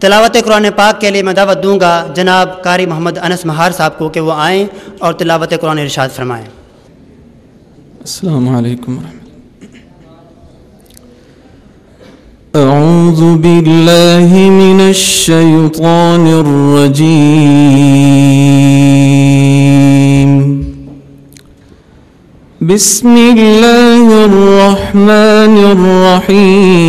تلاوت قرآن پاک کے لیے میں دعوت دوں گا جناب قاری محمد انس مہار صاحب کو کہ وہ آئیں اور تلاوت قرآن ارشاد فرمائیں۔ السلام علیکم ورحمۃ أعوذ بالله من الشيطان الرجيم بسم الله الرحمن الرحيم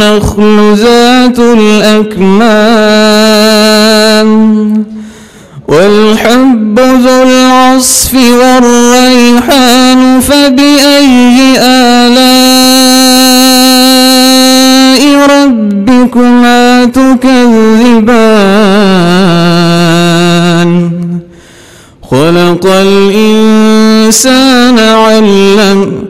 والنخل ذات الأكمام والحب ذو العصف والريحان فبأي آلاء ربكما تكذبان؟ خلق الإنسان علم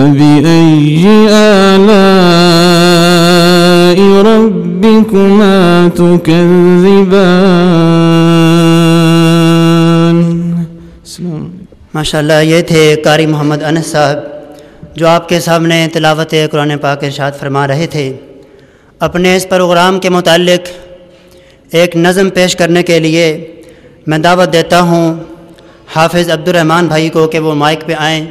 فبأي آلاء ربكما تكذبان ماشاء اللہ یہ تھے قاری محمد انس صاحب، جو آپ کے سامنے تلاوت قرآن پاک ارشاد فرما رہے تھے۔ اپنے اس پروگرام کے متعلق ایک نظم پیش کرنے کے لیے میں دعوت دیتا ہوں، حافظ عبد الرحمن بھائی کو کہ وہ مائک پہ آئیں۔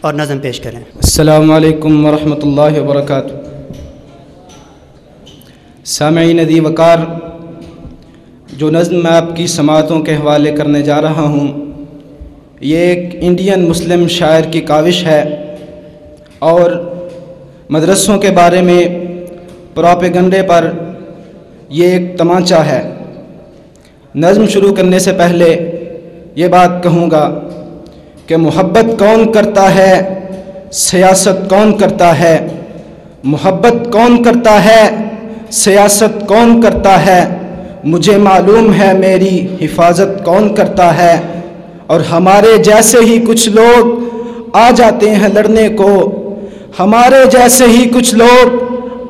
اور نظم پیش کریں۔ السلام علیکم ورحمۃ اللہ وبرکاتہ۔ سامعین ندی وقار، جو نظم میں آپ کی سماعتوں کے حوالے کرنے جا رہا ہوں، یہ ایک انڈین مسلم شاعر کی کاوش ہے اور مدرسوں کے بارے میں پراپیگنڈے پر یہ ایک تمانچہ ہے۔ نظم شروع کرنے سے پہلے یہ بات کہوں گا کہ محبت کون کرتا ہے؟ سیاست کون کرتا ہے؟ محبت کون کرتا ہے؟ سیاست کون کرتا ہے؟ مجھے معلوم ہے میری حفاظت کون کرتا ہے۔ اور ہمارے جیسے ہی کچھ لوگ آ جاتے ہیں لڑنے کو، ہمارے جیسے ہی کچھ لوگ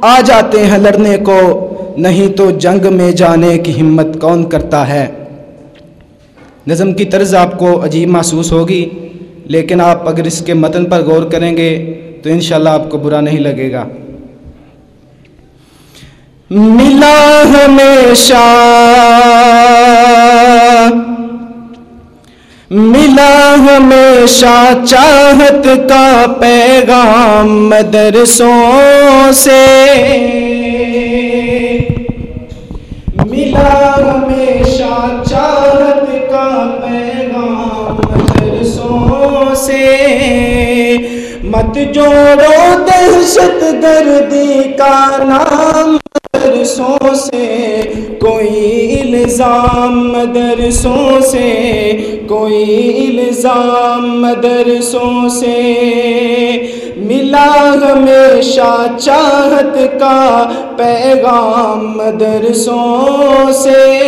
آ جاتے ہیں لڑنے کو، نہیں تو جنگ میں جانے کی ہمت کون کرتا ہے؟ نظم کی طرز آپ کو عجیب محسوس ہوگی۔ لیکن آپ اگر اس کے متن پر غور کریں گے تو انشاءاللہ آپ کو برا نہیں لگے گا۔ ملا ہمیشہ۔ ملا ہمیشہ چاہت کا پیغام مدرسوں سے۔ سے۔ مت جوڑو دہشت گردی کا نام مدرسوں سے۔ کوئی الزام مدرسوں سے۔ کوئی الزام مدرسوں سے۔ ملا ہمیشہ چاہت کا پیغام مدرسوں سے۔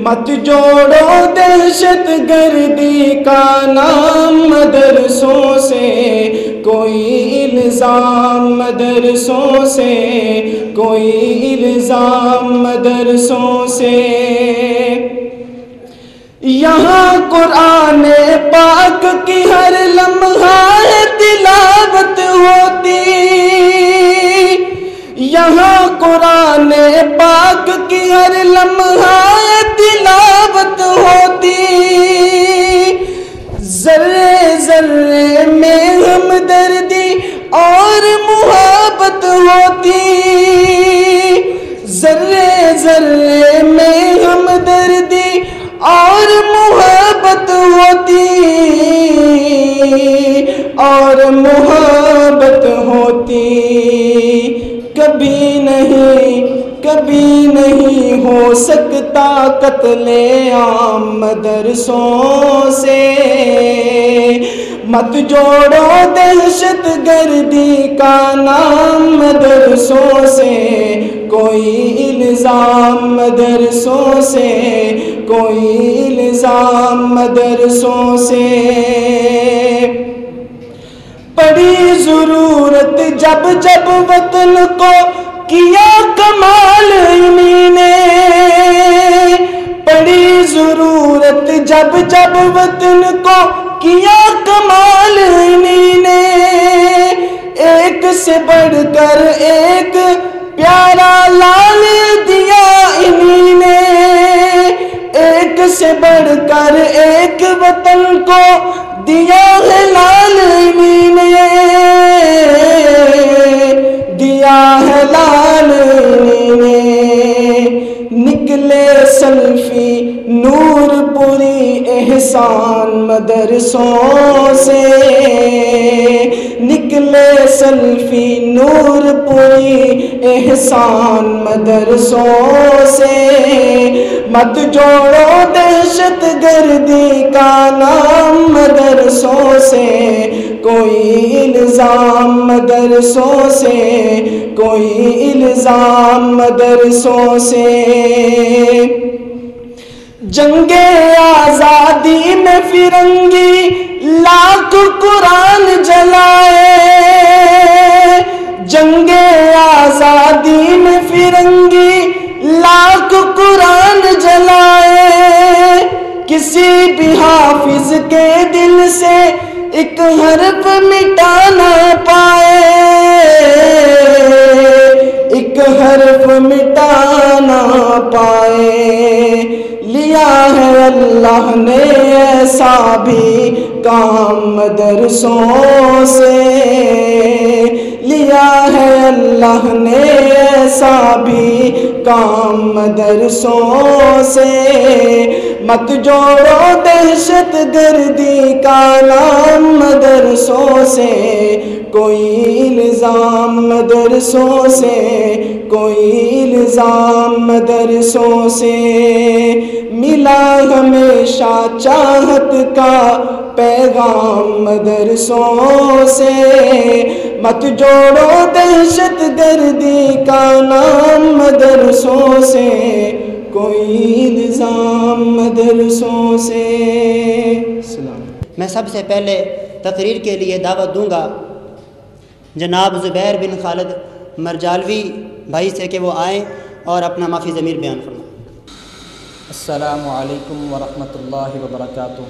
مت جوڑو دہشت گردی کا نام مدرسوں سے، کوئی الزام مدرسوں سے، کوئی الزام مدرسوں سے۔ یہاں قرآن پاک کی ہر لمحہ تلاوت ہوتی۔ یہاں قرآن پاک کی ہر لمحہ مسلے میں ہمدردی اور محبت ہوتی اور محبت ہوتی۔ کبھی نہیں کبھی نہیں ہو سکتا قتل عام مدرسوں سے۔ مت جوڑو دہشت گردی کا نام مدرسوں سے۔ کوئی الزام مدرسوں سے۔ کوئی الزام مدرسوں سے۔ پڑی ضرورت جب جب وطن کو کیا کمال انہی نے پڑی ضرورت جب جب وطن کو کیا کمال انہی نے ایک سے بڑھ کر ایک پیارا لال دیا انہی نے ایک سے بڑھ کر ایک وطن کو دیا ہے لال انہی نے دیا ہے لال انہی نے نکلے سلفی نور پوری احسان مدرسوں سے۔ نکلے سلفی نور پوری احسان مدرسوں سے۔ مت جوڑو دہشت گردی کا نام مدرسوں سے۔ کوئی الزام مدرسوں سے۔ کوئی الزام مدرسوں سے۔ جنگ آزادی میں فرنگی لاکھ قرآن جلائے۔ جنگ آزادی میں فرنگی لاکھ قرآن جلائے۔ کسی بھی حافظ کے دل سے ایک حرف مٹانا پائے۔ ایک حرف مٹانا پائے۔ لیا ہے اللہ نے ایسا بھی۔ کام مدرسوں سے لیا ہے اللہ نے ایسا بھی کام مدرسوں سے۔ مت جوڑو دہشت گردی کا نام مدرسوں سے۔ کوئی الزام مدرسوں سے۔ کوئی الزام مدرسوں سے۔ ملا ہمیشہ چاہت کا پیغام مدرسوں سے مت جوڑو دہشت گردی کا نام مدرسوں سے کوئی الزام مدرسوں سے۔ میں سب سے پہلے تقریر کے لیے دعوت دوں گا۔ جناب زبیر بن خالد مرجالوی بھائی سے کہ وہ آئیں اور اپنا معافی ضمیر بیان فرمائیں۔ السلام علیکم ورحمۃ اللہ وبرکاتہ۔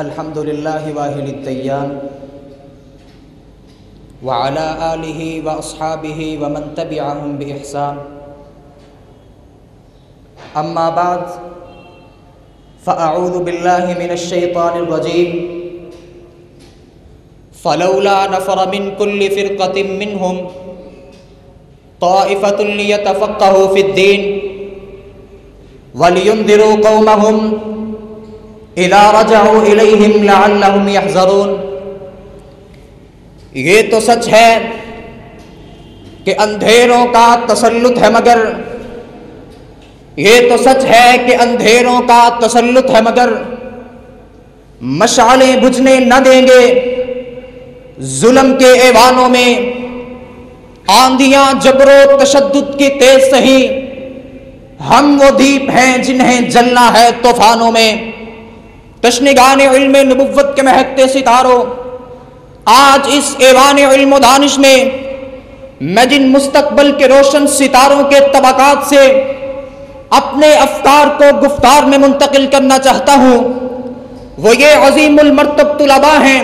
الحمد للہ واحد الدیان وعلى آلہ واصحابہ ومن تبعہم بإحسان. اما بعد، فاعوذ باللہ من الشیطان الرجیم. فلولا نفر من كل فرقة منهم طائفة ليتفقهوا في الدين ولينذروا قومهم إذا رجعوا إليهم لعلهم يحذرون۔ یہ تو سچ ہے کہ اندھیروں کا تسلط ہے مگر، یہ تو سچ ہے کہ اندھیروں کا تسلط ہے مگر مشعلیں بجھنے نہ دیں گے۔ ظلم کے ایوانوں میں آندیاں جبر و تشدد کی تیز سہی۔ ہم وہ دیپ ہیں جنہیں جلنا ہے طوفانوں میں۔ تشنگان علم نبوت کے مہکتے ستاروں، آج اس ایوان علم و دانش میں میں جن مستقبل کے روشن ستاروں کے طبقات سے اپنے افکار کو گفتار میں منتقل کرنا چاہتا ہوں، وہ یہ عظیم المرتب طلباء ہیں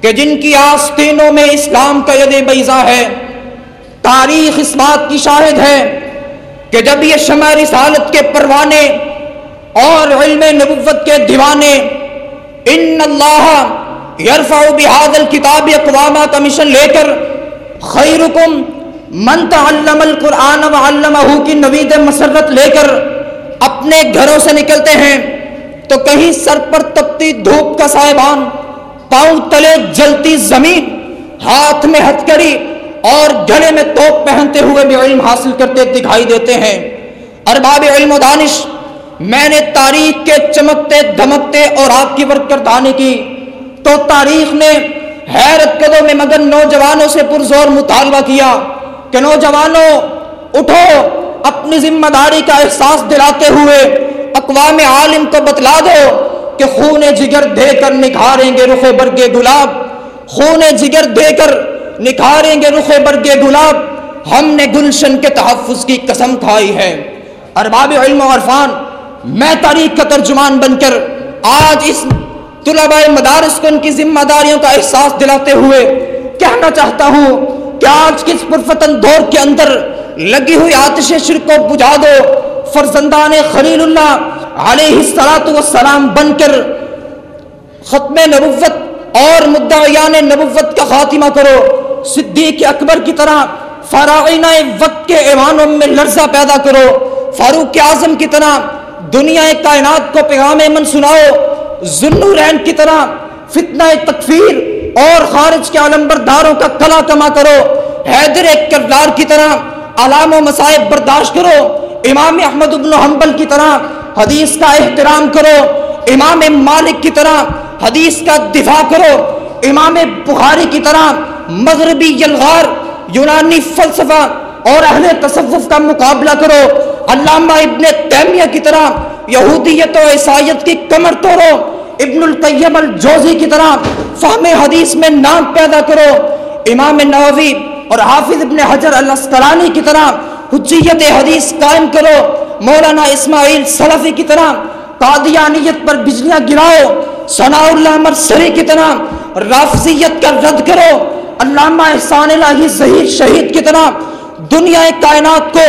کہ جن کی آستینوں میں اسلام کا ید بیضا ہے۔ تاریخ اس بات کی شاہد ہے کہ جب یہ شمع رسالت کے پروانے اور علم نبوت کے دیوانے ان اللہ یرفع بحاد الکتاب اقوامہ کا مشن لے کر خیرکم من تعلم القرآن وعلمہ کی نوید مسرت لے کر اپنے گھروں سے نکلتے ہیں، تو کہیں سر پر تپتی دھوپ کا صاحبان پاؤں تلے جلتی زمین، ہاتھ میں ہتکڑی اور گلے میں توپ پہنتے ہوئے بھی علم حاصل کرتے دکھائی دیتے ہیں۔ ارباب علم و دانش میں نے تاریخ کے چمکتے، دھمکتے اور آپ کی برکردانی کی۔ تو تاریخ نے حیرت قدوں میں مگر نوجوانوں سے پرزور مطالبہ کیا کہ نوجوانوں، اٹھو، اپنی ذمہ داری کا احساس دلاتے ہوئے اقوام عالم کو بتلا دو کہ خون جگر دے کر نکھاریں گے رخ برگے گلاب۔ خون جگر دے کر نکھاریں گے رخ برگے گلاب۔ ہم نے گلشن کے تحفظ کی قسم کھائی ہے۔ ارباب علم و عرفان میں تاریخ کا ترجمان بن کر آج اس طلباء مدارس کو ان کی ذمہ داریوں کا احساس دلاتے ہوئے کہنا چاہتا ہوں کہ آج کس پرفتن دور کے اندر لگی ہوئی آتش شرک کو بجھا دو، فرزندان خلیل اللہ علیہ السلاۃ والسلام بن کر ختم نبوت اور مدعیان نبوت کا خاتمہ کرو۔ صدیق اکبر کی طرح فراعنہ وقت کے ایوانوں میں لرزہ پیدا کرو۔ فاروق اعظم کی طرح دنیا کائنات کو پیغام من سناؤ ذنورین کی طرح فتنہ تکفیر اور خارج کے عالم برداروں کا کلا کما کرو۔ حیدر کردار کی طرح علام و مسائب برداشت کرو۔ امام احمد ابن حنبل کی طرح حدیث کا احترام کرو۔ امام مالک کی طرح حدیث کا دفاع کرو۔ امام بخاری کی طرح مغربی یلغار، یونانی فلسفہ اور اہل تصوف کا مقابلہ کرو۔ علامہ ابن تیمیہ کی طرح، یہودیت و عیسائیت کی کمر توڑو، ابن القیم الجوزی کی طرح فہم حدیث میں نام پیدا کرو، امام نووی اور حافظ ابن حجر الاسقلانی کی طرح حجیت حدیث قائم کرو، مولانا اسماعیل سلفی کی طرح قادیانیت پر بجلیاں گراؤ، ثناء اللہ مرسری کی طرح رافضیت کا رد کرو، علامہ احسان الہی ظہیر شہید کی طرح دنیا کائنات کو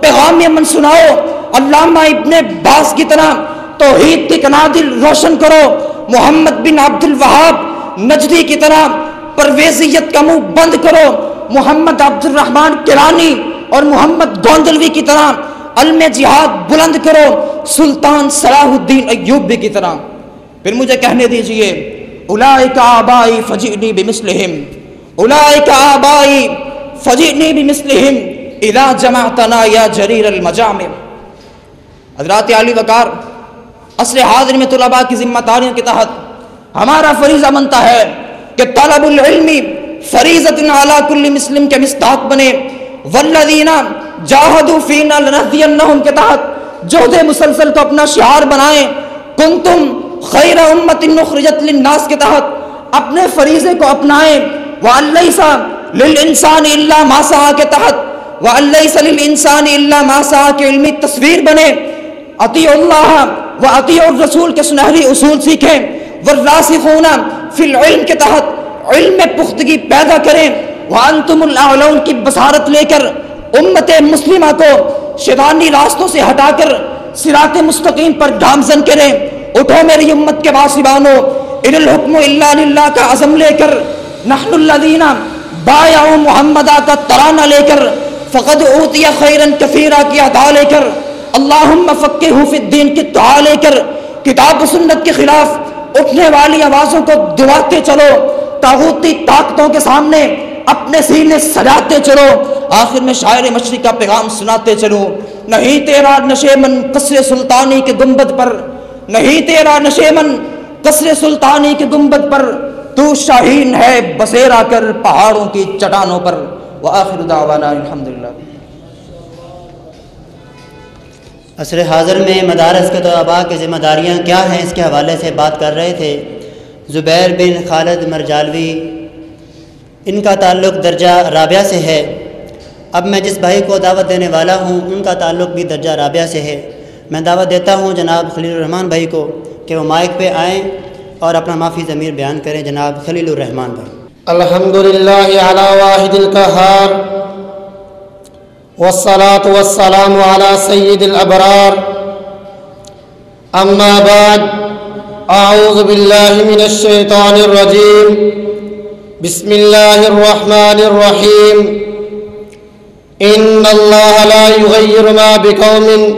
پیغام من سناؤ، علامہ ابن باس کی طرح توحید کی کنادل روشن کرو۔ محمد بن عبد الوہاب نجدی کی طرح پرویزیت کا منہ بند کرو۔ محمد عبد الرحمن کرانی اور محمد گوندلوی کی طرح علم جہاد بلند کرو۔ سلطان صلاح الدین ایوبی کی طرح۔ پھر مجھے کہنے دیجیے اولئک آبائی فجئنی بمثلہم۔ اولئک آبائی فجئنی بمثلہم۔ اذا جمعتنا یا جریر المجامع. حضرات علی وقار عصر حاضر میں طلباء کی ذمہ داریوں کے تحت ہمارا فریضہ بنتا ہے کہ طلب العلم فریضت علی کل مسلم کے مستحق بنے۔ والذین جاہدوا فینا لنہدینہم کے تحت جہد مسلسل کو اپنا شعار بنائیں۔ کنتم خیر امت نخرجت للناس کے تحت اپنے فریضے کو اپنائیں۔ وہ اللہ سا لل انسان اللہ ماسا کے تحت وہ اللہ سلیل انسان اللہ ماسا کے علمی تصویر بنے۔ عطی اللہ و عطی الرسول کے سنہری اصول سیکھیں۔ والراسخون فی العلم کے تحت علم میں پختگی پیدا کریں۔ وانتم الاعلون کی بصارت لے کر امت مسلمہ کو شیطانی راستوں سے ہٹا کر صراط مستقیم پر گامزن کریں۔ اٹھو میری امت کے واسبانو ان الحکم الا للہ کا عزم لے کر۔ نحن الذین بایعوا محمدہ کا ترانہ لے کر فقد اوتی خیرن کثیرہ کی عطا لے کر، اللہم فقہو فی الدین کی دعا لے کر، کتاب و سنت کے خلاف اٹھنے والی آوازوں کو دعاتے چلو، تاغوتی طاقتوں کے سامنے اپنے سینے سجاتے چلو، آخر میں شاعر مشرق کا پیغام سناتے چلو۔ نہیں تیرا نشے من قصر سلطانی کے گنبد پر، نہیں تیرا نشے من قصر سلطانی کے گنبد پر، تو شاہین ہے بسیرا کر پہاڑوں کی چٹانوں پر۔ وآخر دعوانا الحمدللہ۔ عصر حاضر میں مدارس کے طلباء کی ذمہ داریاں کیا ہیں؟ اس کے حوالے سے بات کر رہے تھے۔ زبیر بن خالد مرجالوی۔ ان کا تعلق درجہ رابعہ سے ہے۔ اب میں جس بھائی کو دعوت دینے والا ہوں، ان کا تعلق بھی درجہ رابعہ سے ہے۔ میں دعوت دیتا ہوں جناب خلیل الرحمن بھائی کو کہ وہ مائک پہ آئیں اور اپنا معافی ضمیر بیان کریں جناب خلیل الرحمن بھائی۔ الحمد لله على واحد القهار والصلاة والسلام على سيد الأبرار. أما بعد، أعوذ بالله من الشيطان الرجيم. بسم الله الرحمن الرحيم. إن الله لا يغير ما بقوم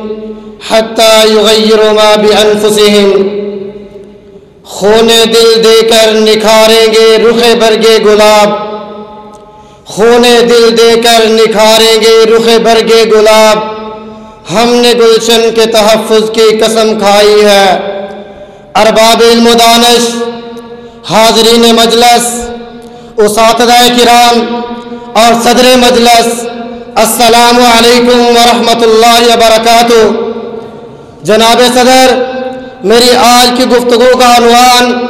حتى يغيروا ما بأنفسهم. خون دل دے کر نکھاریں گے رخ برگے گلاب. خون دل دے کر نکھاریں گے رخ برگے گلاب۔ ہم نے گلشن کے تحفظ کی قسم کھائی ہے۔ ارباب علم و دانش، حاضرین مجلس، اساتذہ کرام اور صدر مجلس، السلام علیکم ورحمۃ اللہ وبرکاتہ۔ جناب صدر، میری آج کی گفتگو کا عنوان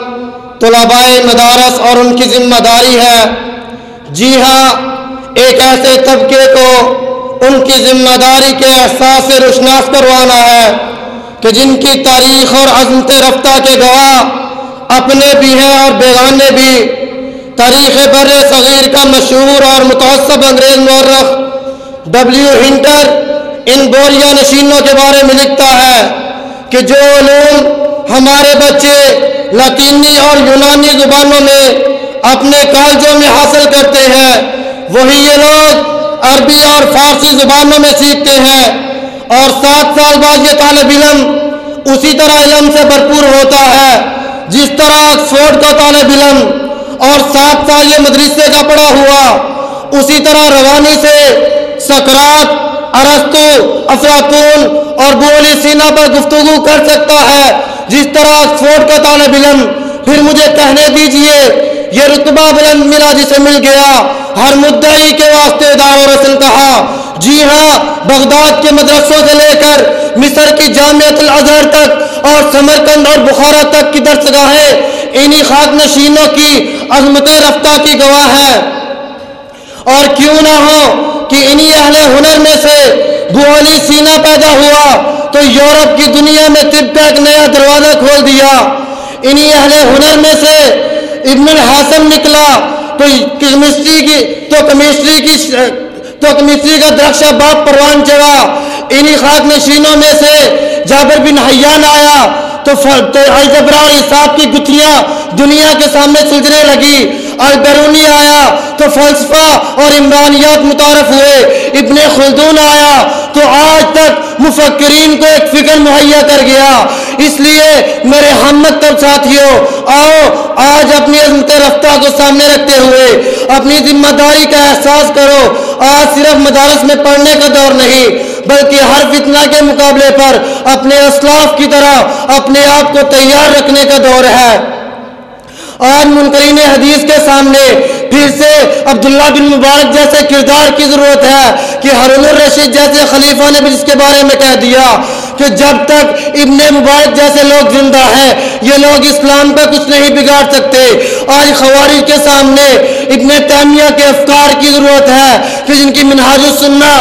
طلباء مدارس اور ان کی ذمہ داری ہے۔ جی ہاں ایک ایسے طبقے کو ان کی ذمہ داری کے احساس سے روشناس کروانا ہے کہ جن کی تاریخ اور عظمت رفتہ کے گواہ اپنے بھی ہیں اور بیگانے بھی۔ تاریخ بر صغیر کا مشہور اور متعصب انگریز مورخ ڈبلیو ہنٹر ان بوریا نشینوں کے بارے میں لکھتا ہے کہ جو علوم ہمارے بچے لاطینی اور یونانی زبانوں میں اپنے کالجوں میں حاصل کرتے ہیں۔ وہی یہ لوگ عربی اور فارسی زبانوں میں سیکھتے ہیں۔ اور سات سال بعد یہ طالب علم اسی طرح علم سے بھرپور ہوتا ہے۔ جس طرح آکسفورڈ کا طالب علم اور سات سال یہ مدرسے کا پڑا ہوا، اسی طرح روانی سے سکرات ارستو افلاطون اور بولی سینا پر گفتگو کر سکتا ہے۔ جس طرح آکسفورڈ کا طالب علم، پھر مجھے کہنے دیجیے یہ رتبہ بلند ملا جسے مل گیا۔ ہر مدعی کے واسطے دار و رسل کہا جی ہاں بغداد کے مدرسوں سے لے کر مصر کی جامعت الازہر تک اور سمرکند اور بخارا تک کی درسگاہیں، انہی خاک نشینوں کی عظمت رفتہ کی گواہ ہے۔ اور کیوں نہ ہو کہ انہی اہل ہنر میں سے بولی سینہ پیدا ہوا، تو یورپ کی دنیا میں طب کا ایک نیا دروازہ کھول دیا۔ انہی اہل ہنر میں سے ابن الحاسم نکلا۔ تو کیمسٹری کی تو کیمسٹری کی تو کیمسٹری کا درخشہ باپ پروان چڑھا۔ انہی خاک نشینوں میں سے جابر بن حیان آیا۔ تو الجبرا اور حساب کی گتھیاں دنیا کے سامنے سلجنے لگی۔ اور بیرونی آیا۔ تو فلسفہ اور عمرانیات متعارف ہوئے۔ ابن خلدون آیا۔ تو آج تک مفکرین کو ایک فکر مہیا کر گیا۔ اس لیے میرے ہمت تب ساتھیوں، آؤ آج اپنی عظمت رفتہ کو سامنے رکھتے ہوئے اپنی ذمہ داری کا احساس کرو۔ آج صرف مدارس میں پڑھنے کا دور نہیں، بلکہ ہر فتنہ کے مقابلے پر اپنے اسلاف کی طرح اپنے آپ کو تیار رکھنے کا دور ہے۔ آج منکرین حدیث کے سامنے پھر سے عبداللہ بن مبارک جیسے کردار کی ضرورت ہے کہ ہرون الرشید جیسے خلیفہ نے بھی اس کے بارے میں کہہ دیا۔ کہ جب تک ابن مبارک جیسے لوگ زندہ ہیں، یہ لوگ اسلام پہ کچھ نہیں بگاڑ سکتے۔ آج خوارج کے سامنے ابن تیمیہ کے افکار کی ضرورت ہے کہ جن کی منہاج السنہ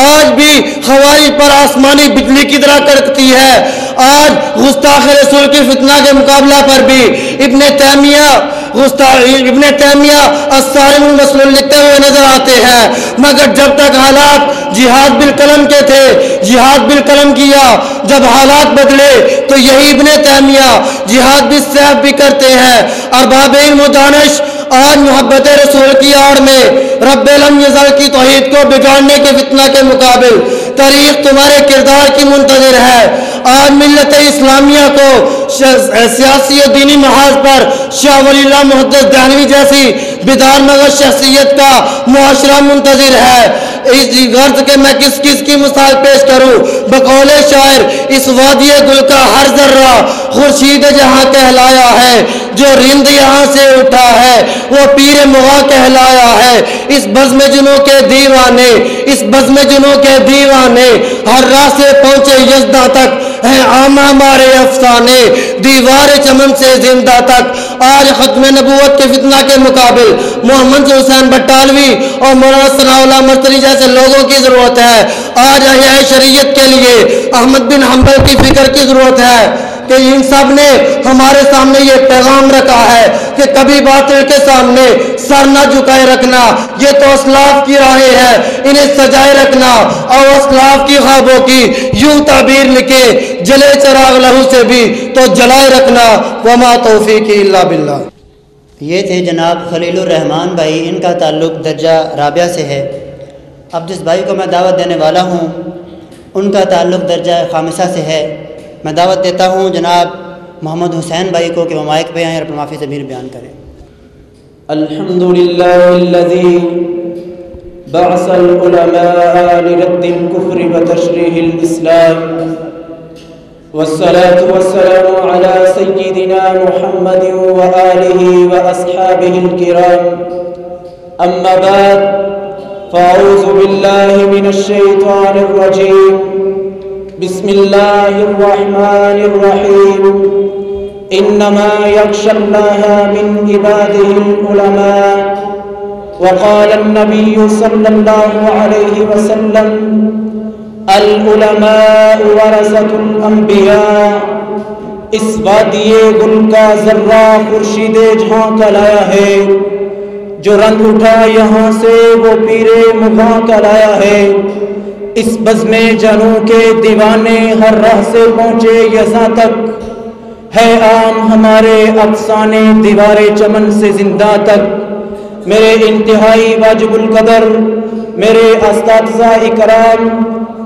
آج بھی خوارج پر آسمانی بجلی کی طرح کرکتی ہے۔ آج گستاخ رسول کی فتنہ کے مقابلہ پر بھی ابن تیمیہ ابن تیمیہ السارم المسلول لکھتے ہوئے نظر آتے ہیں۔ مگر جب تک حالات جہاد بالقلم کے تھے، جہاد بالقلم کیا، جب حالات بدلے، تو یہی ابن تیمیہ جہاد بھی سیف بھی کرتے ہیں۔ ارباب علم و دانش آج محبت رسول کی آڑ میں رب علم یزل کی توحید کو بگاڑنے کے فتنہ کے مقابل تاریخ تمہارے کردار کی منتظر ہے۔ آج ملت اسلامیہ کو سیاسی و دینی محاذ پر شاہ ولی اللہ محدث دہنوی جیسی بیدار مگر شخصیت کا معاشرہ منتظر ہے۔ اس غرض کے میں کس کس کی مثال پیش کروں؟ بقول شاعر، اس وادی گل کا ہر ذرہ خورشید جہاں کہلایا ہے۔ جو رند یہاں سے اٹھا ہے، وہ پیر مغا کہلایا ہے۔ اس بزم جنوں کے دیوانے، اس بزم جنوں کے دیوانے، ہر راہ سے پہنچے یزدہ تک۔ ہیں عام ہمارے افسانے، دیوار چمن سے زندہ تک۔ آج ختم نبوت کے فتنہ کے مقابل محمد حسین بٹالوی اور مولانا ثناء اللہ مرتری جیسے لوگوں کی ضرورت ہے۔ آج احیاء شریعت کے لیے۔ احمد بن حنبل کی فکر کی ضرورت ہے۔ کہ ان سب نے ہمارے سامنے یہ پیغام رکھا ہے کہ کبھی باطل کے سامنے سر نہ جھکائے رکھنا، یہ تو اسلاف کی راہیں ہے انہیں سجائے رکھنا۔ اور اسلاف کی خوابوں کی یوں تعبیر لکھے، جلے چراغ لہو سے بھی تو جلائے رکھنا۔ وما توفیقی اللہ باللہ۔ یہ تھے جناب خلیل الرحمان بھائی، ان کا تعلق درجہ رابعہ سے ہے۔ اب جس بھائی کو میں دعوت دینے والا ہوں، ان کا تعلق درجہ خامسہ سے ہے۔ میں دعوت دیتا ہوں جناب محمد حسین بھائی کو کہ وہ مائک پہ آئیں اور اپنا معافی ضمیر بیان کریں۔ الحمد لله بعث العلماء لرد الكفر وتشريح الإسلام والصلاة والسلام على سيدنا محمد وآله وأصحابه الكرام أما بعد فأعوذ بالله من الشيطان الرجيم بسم الله الرحمن الرحيم إنما يخشى الله من عباده العلماء. وقال النبي صلى الله عليه وسلم، العلماء ورثة الأنبياء اس وادی گل کا ذرہ خورشید جہاں کا لایا ہے. جو رنگ اٹھا یہاں سے وہ پیرے مغاں کا لایا ہے. اس بزم جنوں کے دیوانے ہر راہ سے پہنچے یزاں تک۔ ہے عام ہمارے افسانے دیوار چمن سے زندہ تک۔ میرے انتہائی واجب القدر، میرے اساتذہ اکرام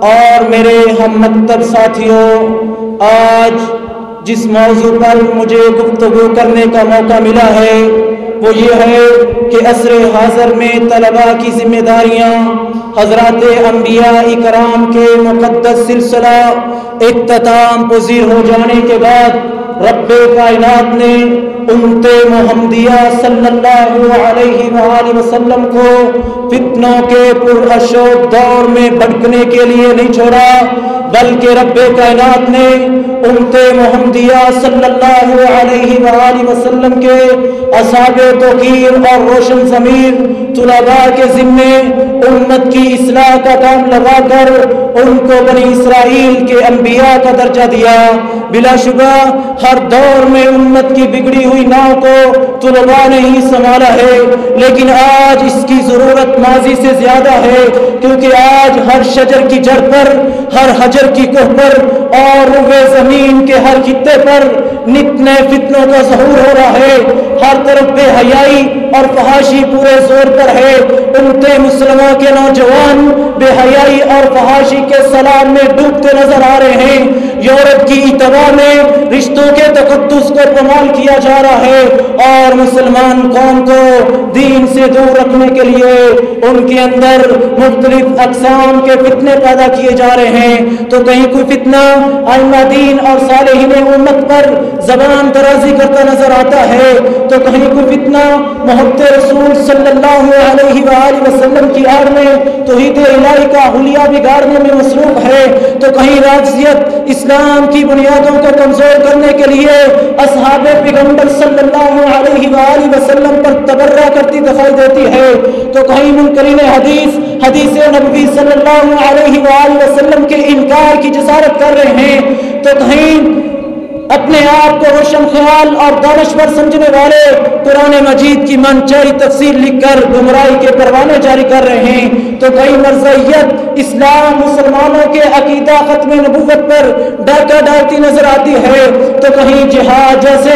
اور میرے ہم مکتب ساتھیوں، آج جس موضوع پر مجھے گفتگو کرنے کا موقع ملا ہے وہ یہ ہے کہ عصر حاضر میں طلباء کی ذمہ داریاں حضرات انبیاء اکرام کے مقدس سلسلہ اختتام پذیر ہو جانے کے بعد رب کائنات نے امت محمدیہ صلی اللہ علیہ وآلہ وسلم کو فتنوں کے پراشوق دور میں بھٹکنے کے لیے نہیں چھوڑا، بلکہ رب کائنات نے امت محمدیہ صلی اللہ علیہ وآلہ وسلم کے اصحاب توقیر اور روشن ضمیر طلباء کے ذمے امت کی اصلاح کا کام لگا کر ان کو بنی اسرائیل کے انبیاء کا درجہ دیا۔ بلا شبہ ہر دور میں امت کی بگڑی ہوئی ناؤ کو طلباء نے ہی سنبھالا ہے۔ لیکن آج اس کی ضرورت ماضی سے زیادہ ہے، کیونکہ آج ہر شجر کی جڑ پر، ہر حجر کی کوہ پر اور روح زمین کے ہر خطے پر نت نئے فتنوں کا ظہور ہو رہا ہے۔ ہر طرف بے حیائی اور فحاشی پورے زور پر ہے امت مسلموں کے نوجوان بے حیائی اور فحاشی کے سلام میں ڈوبتے نظر آ رہے ہیں۔ یورپ کی اتباع میں رشتوں کے تقدس کو پمال کیا جا رہا ہے اور مسلمان قوم کو دین سے دور رکھنے کے لیے ان کے اندر مختلف اقسام کے فتنے پیدا کیے جا رہے ہیں۔ تو کہیں کوئی فتنہ آئمہ دین اور صالحین امت پر زبان درازی کرتا نظر آتا ہے، تو کہیں کوئی فتنہ محبت رسول صلی اللہ علیہ وآلہ وسلم کی آڑ میں توحید الہی کا حلیہ بگاڑنے میں مصروف ہے۔ تو کہیں راجزیت اسلام اسلام کی بنیادوں کو کمزور کرنے کے لیے اصحاب پیغمبر صلی اللہ علیہ وآلہ وسلم پر تبرہ کرتی دکھائی دیتی ہے۔ تو کہیں منکرین حدیث حدیث نبوی صلی اللہ علیہ وآلہ وسلم کے انکار کی جسارت کر رہے ہیں۔ تو کہیں اپنے آپ کو روشن خیال اور دانشور سمجھنے والے قرآن مجید کی من چاری تفسیر لکھ کر گمراہی کے پروانے جاری کر رہے ہیں۔ تو کئی مرضیت اسلام مسلمانوں کے عقیدہ ختم نبوت پر ڈاکہ ڈالتی نظر آتی ہے۔ تو کہیں جہاد جیسے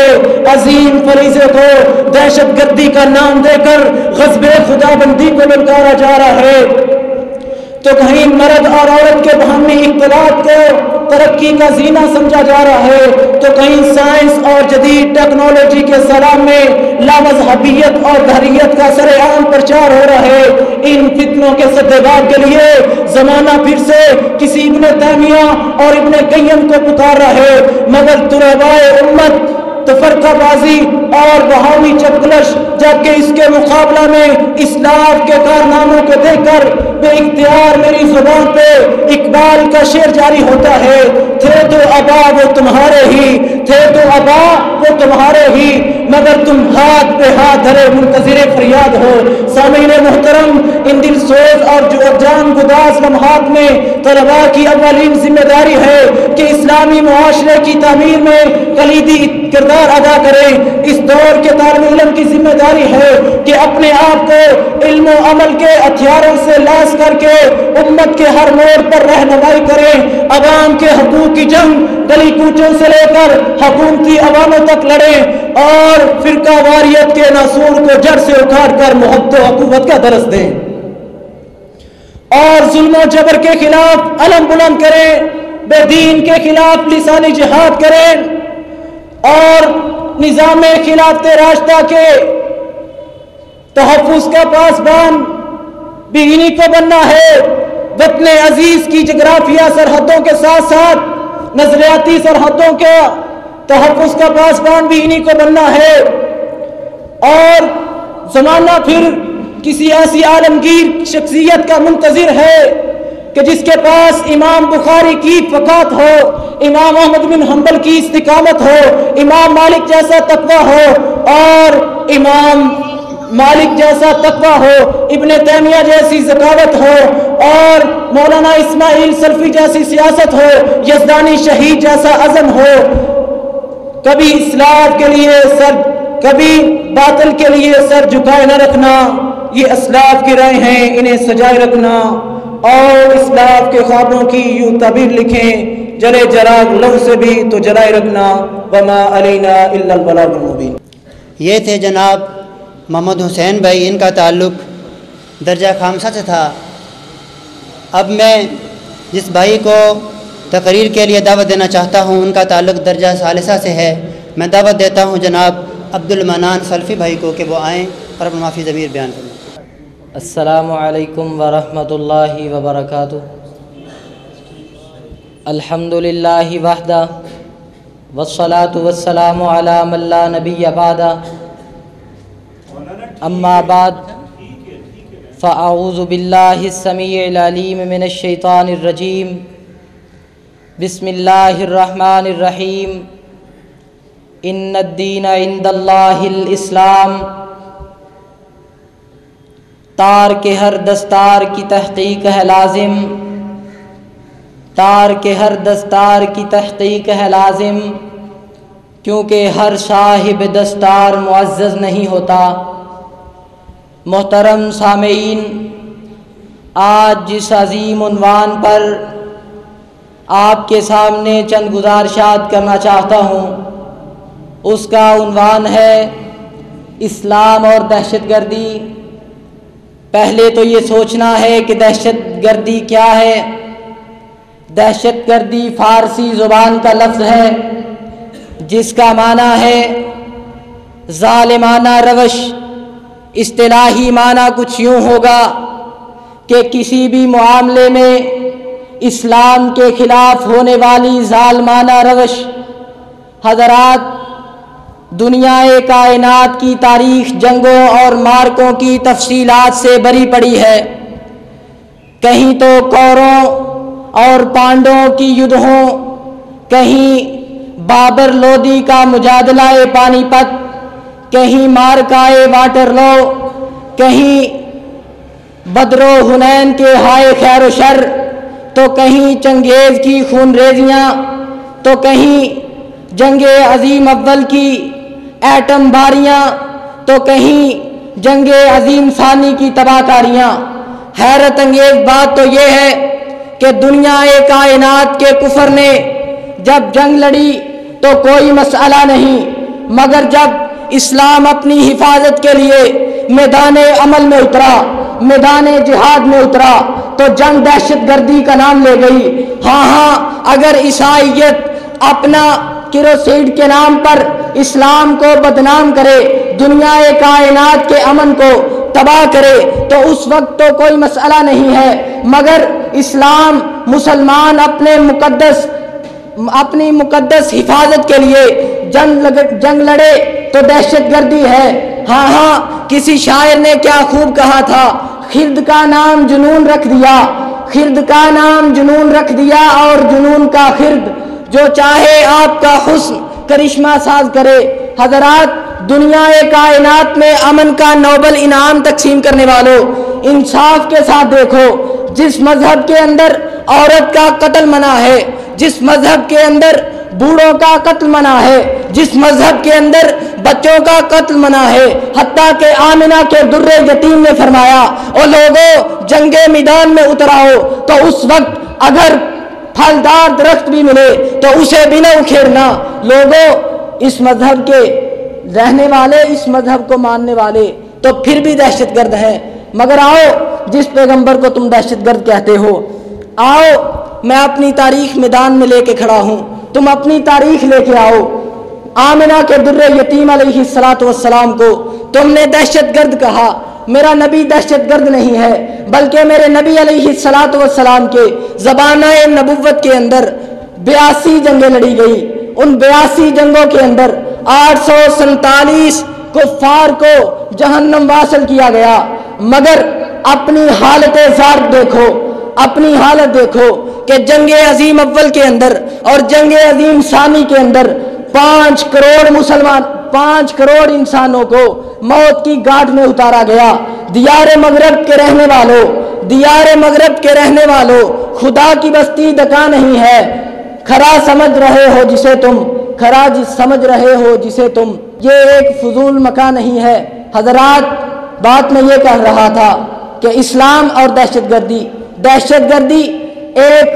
عظیم فریضے کو دہشت گردی کا نام دے کر غزب خدا بندی کو للکارا جا رہا ہے۔ تو کہیں مرد اور عورت کے باہمی اختلاط کو ترقی کا زینہ سمجھا جا رہا ہے، تو کہیں سائنس اور جدید ٹیکنالوجی کے سلام میں لامذہبیت اور دھریت کا سر عام پرچار ہو رہا ہے۔ ان فتنوں کے صدباب کے لیے زمانہ پھر سے کسی ابن تیمیہ اور ابن قیم کو پکار رہا ہے، مگر طلبائے امت تفرقہ بازی اور بہاوی چپکلش، جبکہ اس کے مقابلہ میں اسلاف کے کارناموں کو دیکھ کر بے اختیار میری زبان پہ اقبال کا شعر جاری ہوتا ہے، تھے تو ابا وہ تمہارے ہی، تھے تو ابا وہ تمہارے ہی، مگر تم ہاتھ پہ ہاتھ دھرے منتظر فریاد ہو۔ سامعین محترم، ان دل سوز اور جو جان گداس لمحات میں طلباء کی اولین ذمہ داری ہے کہ اسلامی معاشرے کی تعمیر میں کلیدی کردار ادا کریں۔ اس دور کے طالب علم کی ذمہ داری ہے کہ اپنے آپ کو علم و عمل کے ہتھیاروں سے لاس کر کے امت کے ہر موڑ پر رہنمائی کریں۔ عوام کے حقوق کی جنگ گلی کوچوں سے لے کر حکومتی عواموں تک لڑیں اور فرقہ واریت کے ناصور کو جڑ سے اکھاڑ کر محبت و حکومت کا درس دیں۔ اور ظلم و جبر کے خلاف علم بلند کریں۔ بے دین کے خلاف لسانی جہاد کریں۔ اور نظام خلاف راستہ کے تحفظ کا پاسبان بھی انہی کو بننا ہے۔ وطن عزیز کی جغرافیہ سرحدوں کے ساتھ ساتھ نظریاتی سرحدوں کا تحفظ کا پاسبان بھی انہی کو بننا ہے۔ اور زمانہ پھر کسی ایسی عالمگیر شخصیت کا منتظر ہے۔ کہ جس کے پاس امام بخاری کی فقات ہو، امام احمد بن حنبل کی استقامت ہو، امام مالک جیسا تقوی ہو، اور امام مالک جیسا تقوی ہو، ابن تیمیہ جیسی ذکاوت ہو، اور مولانا اسماعیل سلفی جیسی سیاست ہو، یزدانی شہید جیسا عزم ہو، کبھی اسلام کے لیے سر، کبھی باطل کے لیے سر جھکائے نہ رکھنا، یہ اسلاف کی رائے ہیں، انہیں سجائے رکھنا۔ اور اسلاف کے خوابوں کی یوں تعبیر لکھیں، جرے جراغ لو سے بھی تو جرائے رکھنا، وما علینا الا البلاغ المبین۔ یہ تھے جناب محمد حسین بھائی، ان کا تعلق درجہ خامسہ سے تھا۔ اب میں جس بھائی کو تقریر کے لیے دعوت دینا چاہتا ہوں، ان کا تعلق درجہ ثالثہ سے ہے۔ میں دعوت دیتا ہوں جناب عبد المنان سلفی بھائی کو کہ وہ آئیں اور اپنا معافی ضمیر بیان کریں۔ السلام علیکم ورحمۃ اللہ وبرکاتہ۔ الحمد للہ وحدہ والصلاة والسلام علی من لا نبی بعد۔ اما بعد، فاعوذ باللہ السمیع العلیم من الشیطان الرجیم۔ بسم اللہ الرحمن الرحیم۔ ان الدین عند اللہ الاسلام۔ تار کے ہر دستار کی تحقیق ہے لازم۔ تار کے ہر دستار کی تحقیق ہے لازم۔ کیونکہ ہر صاحب دستار معزز نہیں ہوتا۔ محترم سامعین، آج جس عظیم عنوان پر آپ کے سامنے چند گزارشات کرنا چاہتا ہوں، اس کا عنوان ہے اسلام اور دہشت گردی۔ پہلے تو یہ سوچنا ہے کہ دہشت گردی کیا ہے؟ دہشت گردی فارسی زبان کا لفظ ہے، جس کا معنی ہے ظالمانہ روش۔ اصطلاحی معنی کچھ یوں ہوگا کہ کسی بھی معاملے میں اسلام کے خلاف ہونے والی ظالمانہ روش، حضرات دنیا کائنات کی تاریخ جنگوں اور مارکوں کی تفصیلات سے بری پڑی ہے۔ کہیں تو کوروں اور پانڈوں کی یدھوں، کہیں بابر لودی کا مجادلہ پانی پت، کہیں مارکائے واٹر لو، کہیں بدر و حنین کے ہائے خیر و شر، تو کہیں چنگیز کی خون ریزیاں، تو کہیں جنگ عظیم اول کی ایٹم باریاں تو کہیں جنگ عظیم ثانی کی تباہ کاریاں۔ حیرت انگیز بات تو یہ ہے کہ دنیا کائنات کے کفر نے جب جنگ لڑی تو کوئی مسئلہ نہیں، مگر جب اسلام اپنی حفاظت کے لیے میدان عمل میں اترا، میدان جہاد میں اترا، تو جنگ دہشت گردی کا نام لے گئی۔ ہاں ہاں اگر عیسائیت اپنا کروسیڈ کے نام پر اسلام کو بدنام کرے، دنیا کائنات کے امن کو تباہ کرے، تو اس وقت تو کوئی مسئلہ نہیں ہے۔ مگر اسلام مسلمان اپنے مقدس، اپنی مقدس حفاظت کے لیے جنگ جنگ لڑے تو دہشت گردی ہے۔ ہاں ہاں کسی شاعر نے کیا خوب کہا تھا خرد کا نام جنون رکھ دیا خرد کا نام جنون رکھ دیا اور جنون کا خرد جو چاہے آپ کا حسن، کرشمہ ساز کرے۔ حضرات دنیا کائنات میں امن کا نوبل انعام تقسیم کرنے والوں انصاف کے ساتھ دیکھو۔ جس مذہب کے اندر عورت کا قتل منع ہے، جس مذہب کے اندر بوڑھوں کا قتل منع ہے، جس مذہب کے اندر بچوں کا قتل منع ہے۔ حتیٰ کہ آمنہ کے در یتیم نے فرمایا، او لوگوں جنگ میدان میں اتراؤ تو اس وقت اگر پھلدار درخت بھی ملے تو اسے بھی نہ اکھیڑنا۔ لوگوں، اس مذہب کے رہنے والے، اس مذہب کو ماننے والے تو پھر بھی دہشت گرد ہیں۔ مگر آؤ، جس پیغمبر کو تم دہشت گرد کہتے ہو، آؤ، میں اپنی تاریخ میدان میں لے کے کھڑا ہوں۔ تم اپنی تاریخ لے کے آؤ۔ آمنہ کے در یتیم علیہ السلاۃ والسلام کو تم نے دہشت گرد کہا۔ میرا نبی دہشت گرد نہیں ہے، بلکہ میرے نبی علیہ السلاۃ والسلام کے زبانہ نبوت کے اندر بیاسی جنگیں لڑی گئی۔ ان بیاسی جنگوں کے اندر آٹھ سو سنتالیس کفار کو جہنم واصل کیا گیا۔ مگر اپنی حالت زار دیکھو، اپنی حالت دیکھو کہ جنگ عظیم اول کے اندر اور جنگ عظیم ثانی کے اندر پانچ کروڑ مسلمان پانچ کروڑ انسانوں کو موت کی گاٹ میں اتارا گیا۔ دیار مغرب کے رہنے والوں، دیار مغرب کے رہنے والوں، خدا کی بستی دکا نہیں ہے۔ کھرا سمجھ رہے ہو جسے تم، کھرا جس سمجھ رہے ہو جسے تم۔ یہ ایک فضول مکان نہیں ہے۔ حضرات، بات میں یہ کہہ رہا تھا کہ اسلام اور دہشت گردی۔ دہشت گردی ایک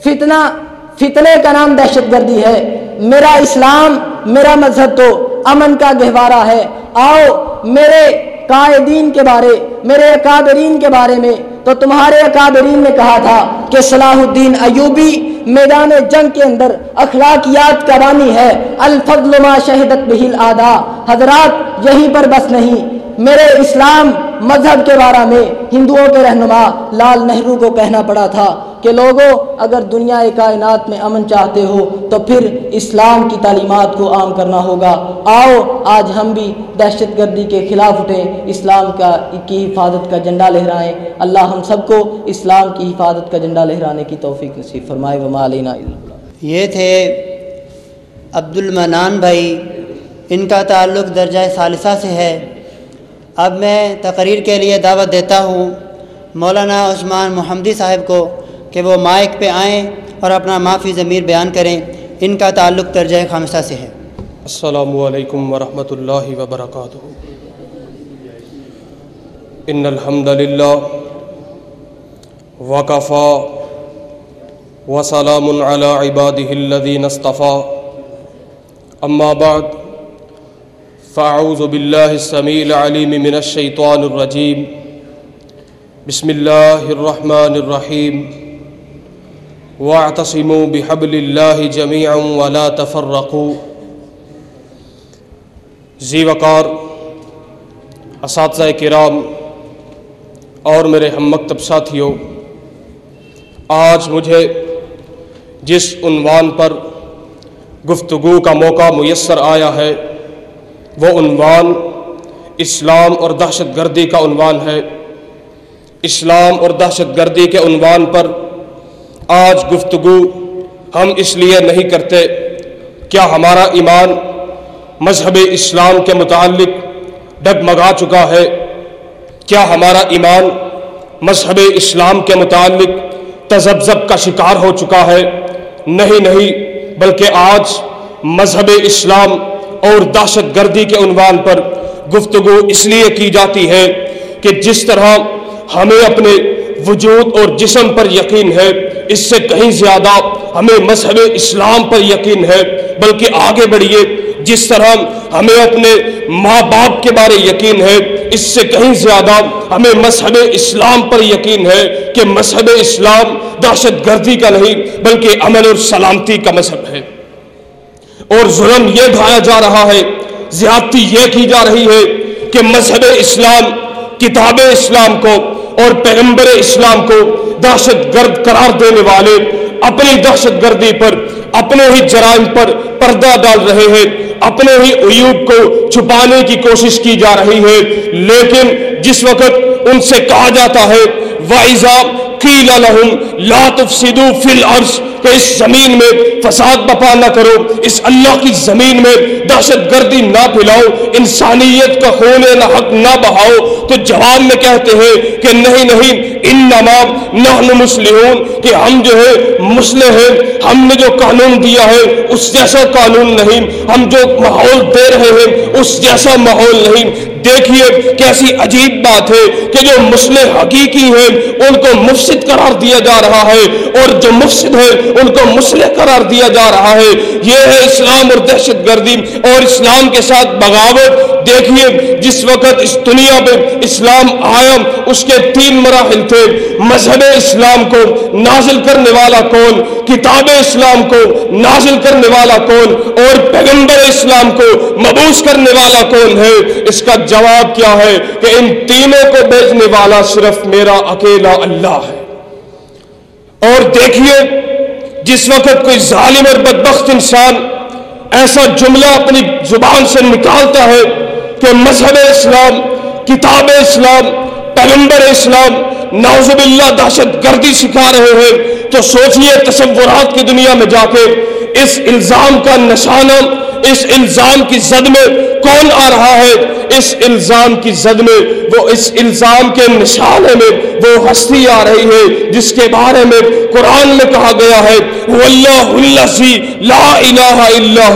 فتنہ، فتنے کا نام دہشت گردی ہے۔ میرا اسلام، میرا مذہب تو امن کا گہوارہ ہے۔ آؤ میرے قائدین کے بارے، میرے اکابرین کے بارے میں تو تمہارے اکابرین نے کہا تھا کہ صلاح الدین ایوبی میدان جنگ کے اندر اخلاقیات کا بانی ہے۔ الفضل ما شہدت بہل آدھا حضرات یہیں پر بس نہیں۔ میرے اسلام مذہب کے بارے میں ہندوؤں کے رہنما لال نہرو کو کہنا پڑا تھا کہ لوگوں، اگر دنیا کائنات میں امن چاہتے ہو تو پھر اسلام کی تعلیمات کو عام کرنا ہوگا۔ آؤ، آج ہم بھی دہشت گردی کے خلاف اٹھیں، اسلام کا، کی حفاظت کا جھنڈا لہرائیں۔ اللہ ہم سب کو اسلام کی حفاظت کا جھنڈا لہرانے کی توفیق نصیب فرمائے۔ وما علینا یہ تھے عبد المنان بھائی۔ ان کا تعلق درجہ ثالثہ سے ہے۔ اب میں تقریر کے لیے دعوت دیتا ہوں مولانا عثمان محمدی صاحب کو کہ وہ مائک پہ آئیں اور اپنا معافی ضمیر بیان کریں۔ ان کا تعلق درجہ خامصہ سے ہے۔ السلام علیکم ورحمۃ اللہ وبرکاتہ۔ ان الحمد للہ وقفا وسلام علی عباده الذین اصطفى اما بعد فاعوذ باللہ السمیع العلیم من الشیطان الرجیم بسم اللہ الرحمن الرحیم واعتصموا بحبل الله جميعا ولا تفرقوا زی وقار اساتذہ کرام اور میرے ہم مکتب ساتھیوں، آج مجھے جس عنوان پر گفتگو کا موقع میسر آیا ہے وہ عنوان اسلام اور دہشت گردی کا عنوان ہے۔ اسلام اور دہشت گردی کے عنوان پر آج گفتگو ہم اس لیے نہیں کرتے کیا ہمارا ایمان مذہب اسلام کے متعلق ڈگمگا چکا ہے۔ کیا ہمارا ایمان مذہب اسلام کے متعلق تذبذب کا شکار ہو چکا ہے؟ نہیں نہیں، بلکہ آج مذہب اسلام اور دہشت گردی کے عنوان پر گفتگو اس لیے کی جاتی ہے کہ جس طرح ہمیں اپنے وجود اور جسم پر یقین ہے، اس سے کہیں زیادہ ہمیں مذہب اسلام پر یقین ہے، بلکہ آگے بڑھیے، جس طرح ہمیں اپنے ماں باپ کے بارے یقین ہے، اس سے کہیں زیادہ ہمیں مذہب اسلام پر یقین ہے کہ مذہب اسلام دہشت گردی کا نہیں، بلکہ امن اور سلامتی کا مذہب ہے۔ اور ظلم یہ ڈھایا جا رہا ہے، زیادتی یہ کی جا رہی ہے کہ مذہب اسلام، کتاب اسلام کو اور پیغمبر اسلام کو دہشت گرد قرار دینے والے اپنی دہشت گردی پر، اپنے ہی جرائم پر پردہ ڈال رہے ہیں۔ اپنے ہی عیوب کو چھپانے کی کوشش کی جا رہی ہے۔ لیکن جس وقت ان سے کہا جاتا ہے، وَإِذَا قِيلَ لَهُمْ لَا تُفْسِدُوا فِي الْأَرْضِ کہ اس زمین میں فساد بپا نہ کرو، اس اللہ کی زمین میں دہشت گردی نہ پھیلاؤ، انسانیت کا خون نہ حق نہ بہاؤ۔ تو جواب میں کہتے ہیں کہ نہیں نہیں ان نمام نحن مسلمون، کہ ہم جو ہے مسلح ہیں، ہم نے جو قانون دیا ہے، اس جیسا قانون نہیں۔ ہم جو ماحول دے رہے ہیں، اس جیسا ماحول نہیں۔ دیکھیے کیسی عجیب بات ہے کہ جو مسلح حقیقی ہیں، ان کو مفسد قرار دیا جا رہا ہے۔ اور جو مفسد ہے ان کو مسلح قرار دیا جا رہا ہے۔ یہ ہے اسلام اور دہشت گردی اور اسلام کے ساتھ بغاوت۔ دیکھیے، جس وقت اس دنیا میں اسلام آیا، اس کے تین مراحل تھے۔ مذہب اسلام کو نازل کرنے والا کون؟ کتاب اسلام کو نازل کرنے والا کون؟ اور پیغمبر اسلام کو مبوس کرنے والا کون ہے؟ اس کا جواب کیا ہے کہ ان تینوں کو بھیجنے والا صرف میرا اکیلا اللہ ہے۔ اور دیکھیے، جس وقت کوئی ظالم اور بدبخت انسان ایسا جملہ اپنی زبان سے نکالتا ہے کہ مذہب اسلام، کتاب اسلام، پیغمبر اسلام نعوذ باللہ دہشت گردی سکھا رہے ہیں، تو سوچئے تصورات کی دنیا میں جا کے اس الزام کا نشانہ، اس الزام کی زد میں کون آ رہا ہے؟ اس الزام کی زد میں، وہ اس الزام کے نشانے میں وہ ہستی آ رہی ہے، جس کے بارے میں قرآن میں کہا گیا ہے واللہ اللذی لا الہ الا